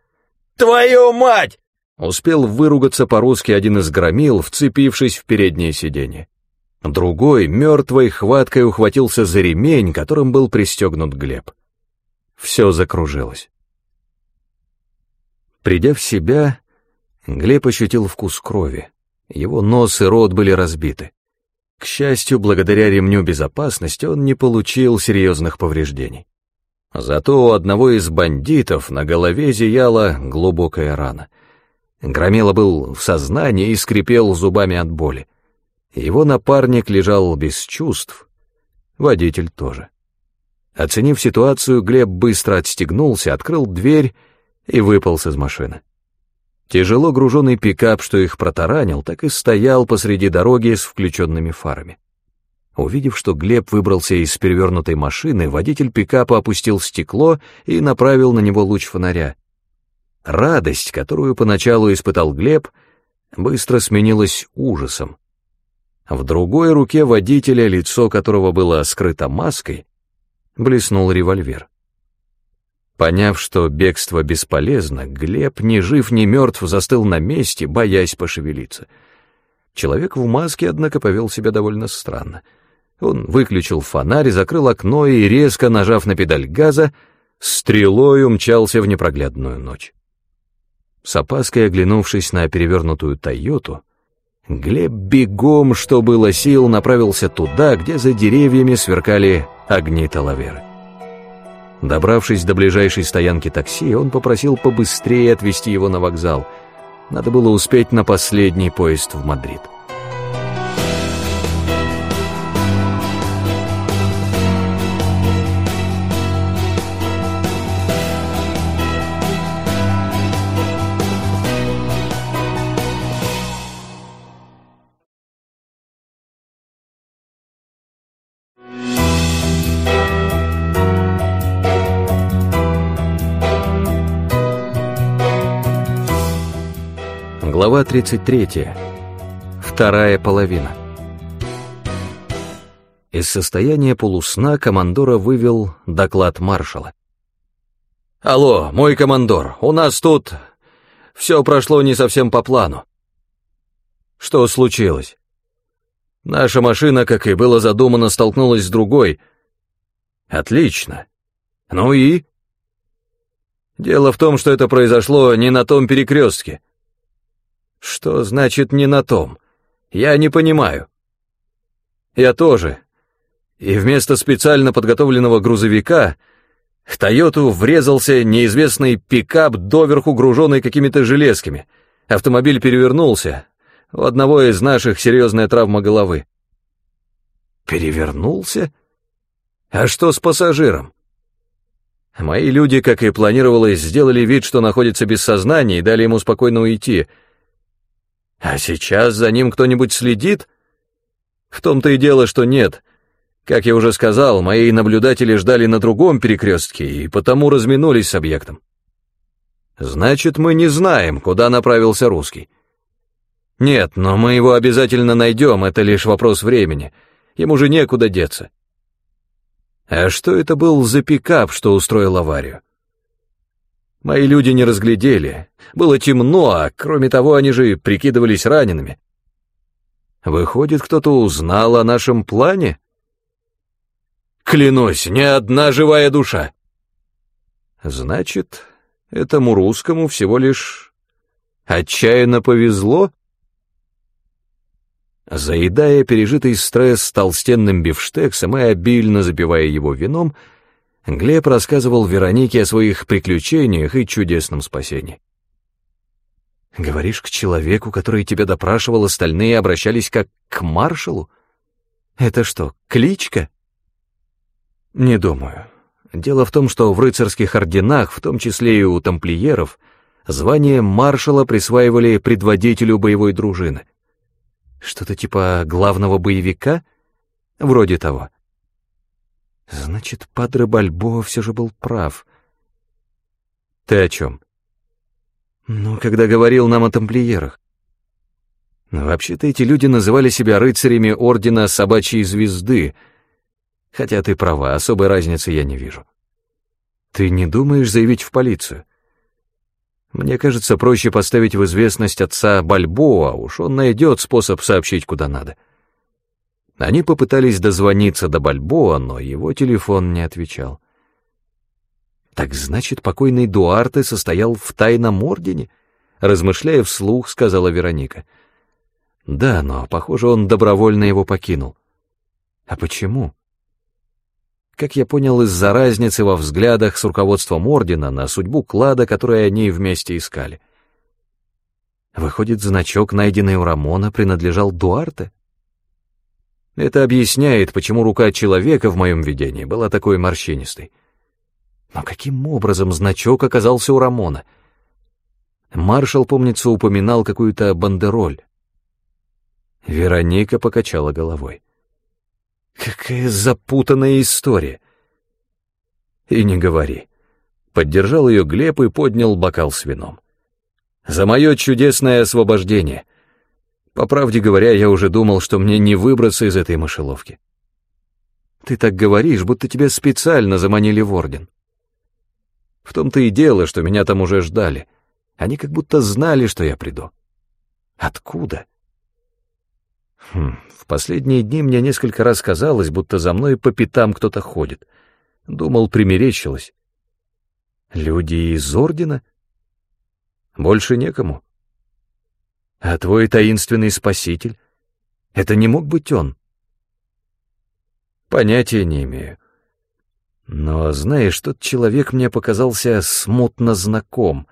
S2: «Твою мать!»
S1: Успел выругаться по-русски один из громил, вцепившись в переднее сиденье. Другой мертвой хваткой ухватился за ремень, которым был пристегнут Глеб. Все закружилось. Придя в себя, Глеб ощутил вкус крови. Его нос и рот были разбиты. К счастью, благодаря ремню безопасности он не получил серьезных повреждений. Зато у одного из бандитов на голове зияла глубокая рана. Громила был в сознании и скрипел зубами от боли. Его напарник лежал без чувств, водитель тоже. Оценив ситуацию, Глеб быстро отстегнулся, открыл дверь и выполз из машины. Тяжело груженный пикап, что их протаранил, так и стоял посреди дороги с включенными фарами. Увидев, что Глеб выбрался из перевернутой машины, водитель пикапа опустил стекло и направил на него луч фонаря. Радость, которую поначалу испытал Глеб, быстро сменилась ужасом. В другой руке водителя, лицо которого было скрыто маской, блеснул револьвер. Поняв, что бегство бесполезно, Глеб, ни жив, ни мертв, застыл на месте, боясь пошевелиться. Человек в маске, однако, повел себя довольно странно. Он выключил фонарь, закрыл окно и, резко нажав на педаль газа, стрелой умчался в непроглядную ночь. С опаской оглянувшись на перевернутую «Тойоту», Глеб бегом, что было сил, направился туда, где за деревьями сверкали огни Талаверы. Добравшись до ближайшей стоянки такси, он попросил побыстрее отвезти его на вокзал. Надо было успеть на последний поезд в Мадрид. 33. Вторая половина. Из состояния полусна командора вывел доклад маршала. «Алло, мой командор, у нас тут... Все прошло не совсем по плану». «Что случилось?» «Наша машина, как и было задумано, столкнулась с другой». «Отлично. Ну и?» «Дело в том, что это произошло не на том перекрестке». Что значит не на том? Я не понимаю. Я тоже. И вместо специально подготовленного грузовика в Тойоту врезался неизвестный пикап, доверху груженный какими-то железками. Автомобиль перевернулся. У одного из наших серьезная травма головы. Перевернулся? А что с пассажиром? Мои люди, как и планировалось, сделали вид, что находится без сознания, и дали ему спокойно уйти. А сейчас за ним кто-нибудь следит? В том-то и дело, что нет. Как я уже сказал, мои наблюдатели ждали на другом перекрестке и потому разминулись с объектом. Значит, мы не знаем, куда направился русский. Нет, но мы его обязательно найдем, это лишь вопрос времени. Ему же некуда деться. А что это был за пикап, что устроил аварию? Мои люди не разглядели. Было темно, а кроме того, они же прикидывались ранеными. Выходит, кто-то узнал о нашем плане? Клянусь, ни одна живая душа. Значит, этому русскому всего лишь отчаянно повезло? Заедая пережитый стресс толстенным бифштексом и обильно запивая его вином, Глеб рассказывал Веронике о своих приключениях и чудесном спасении. «Говоришь, к человеку, который тебя допрашивал, остальные обращались как к маршалу? Это что, кличка?» «Не думаю. Дело в том, что в рыцарских орденах, в том числе и у тамплиеров, звание маршала присваивали предводителю боевой дружины. Что-то типа главного боевика? Вроде того. Значит, Падре Бальбоа все же был прав. Ты о чем? Ну, когда говорил нам о тамплиерах. Вообще-то эти люди называли себя рыцарями Ордена Собачьей Звезды, хотя ты права, особой разницы я не вижу. Ты не думаешь заявить в полицию? Мне кажется, проще поставить в известность отца Бальбоа, уж он найдет способ сообщить куда надо. Они попытались дозвониться до Бальбоа, но его телефон не отвечал. Так значит, покойный Дуарте состоял в тайном ордене? Размышляя вслух, сказала Вероника. Да, но, похоже, он добровольно его покинул. А почему? как я понял, из-за разницы во взглядах с руководством ордена на судьбу клада, который они вместе искали. Выходит, значок, найденный у Рамона, принадлежал Дуарте? Это объясняет, почему рука человека в моем видении была такой морщинистой. Но каким образом значок оказался у Рамона? Маршал, помнится, упоминал какую-то бандероль. Вероника покачала головой. Какая запутанная история. И не говори. Поддержал ее Глеб и поднял бокал с вином. За мое чудесное освобождение. По правде говоря, я уже думал, что мне не выбраться из этой мышеловки. Ты так говоришь, будто тебя специально заманили в орден. В том-то и дело, что меня там уже ждали. Они как будто знали, что я приду. Откуда? Хм, в последние дни мне несколько раз казалось, будто за мной по пятам кто-то ходит. Думал, примерещилось. Люди из Ордена? Больше некому. А твой таинственный спаситель? Это не мог быть он? Понятия не имею. Но, знаешь, тот человек мне показался смутно знаком.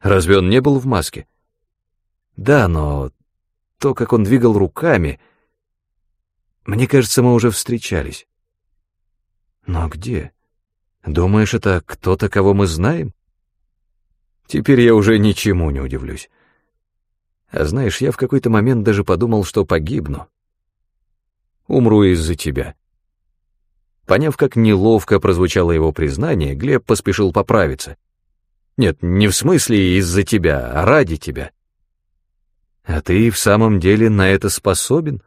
S1: Разве он не был в маске? Да, но то, как он двигал руками. Мне кажется, мы уже встречались. Но где? Думаешь, это кто-то, кого мы знаем? Теперь я уже ничему не удивлюсь. А знаешь, я в какой-то момент даже подумал, что погибну. Умру из-за тебя. Поняв, как неловко прозвучало его признание, Глеб поспешил поправиться. Нет, не в смысле из-за тебя, а ради тебя. «А ты в самом деле на это способен?»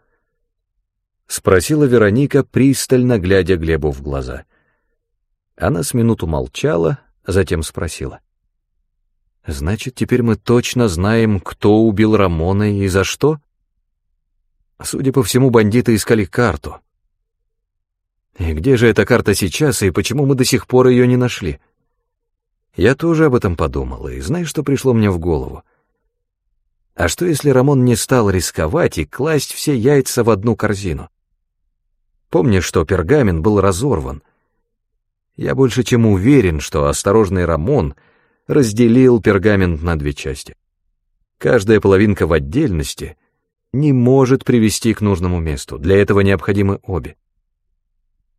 S1: — спросила Вероника, пристально глядя Глебу в глаза. Она с минуту молчала, затем спросила. «Значит, теперь мы точно знаем, кто убил Рамона и за что?» Судя по всему, бандиты искали карту. И где же эта карта сейчас, и почему мы до сих пор ее не нашли? Я тоже об этом подумал, и знаешь, что пришло мне в голову? А что, если Рамон не стал рисковать и класть все яйца в одну корзину? Помнишь, что пергамент был разорван? Я больше чем уверен, что осторожный Рамон разделил пергамент на две части. Каждая половинка в отдельности не может привести к нужному месту, для этого необходимы обе.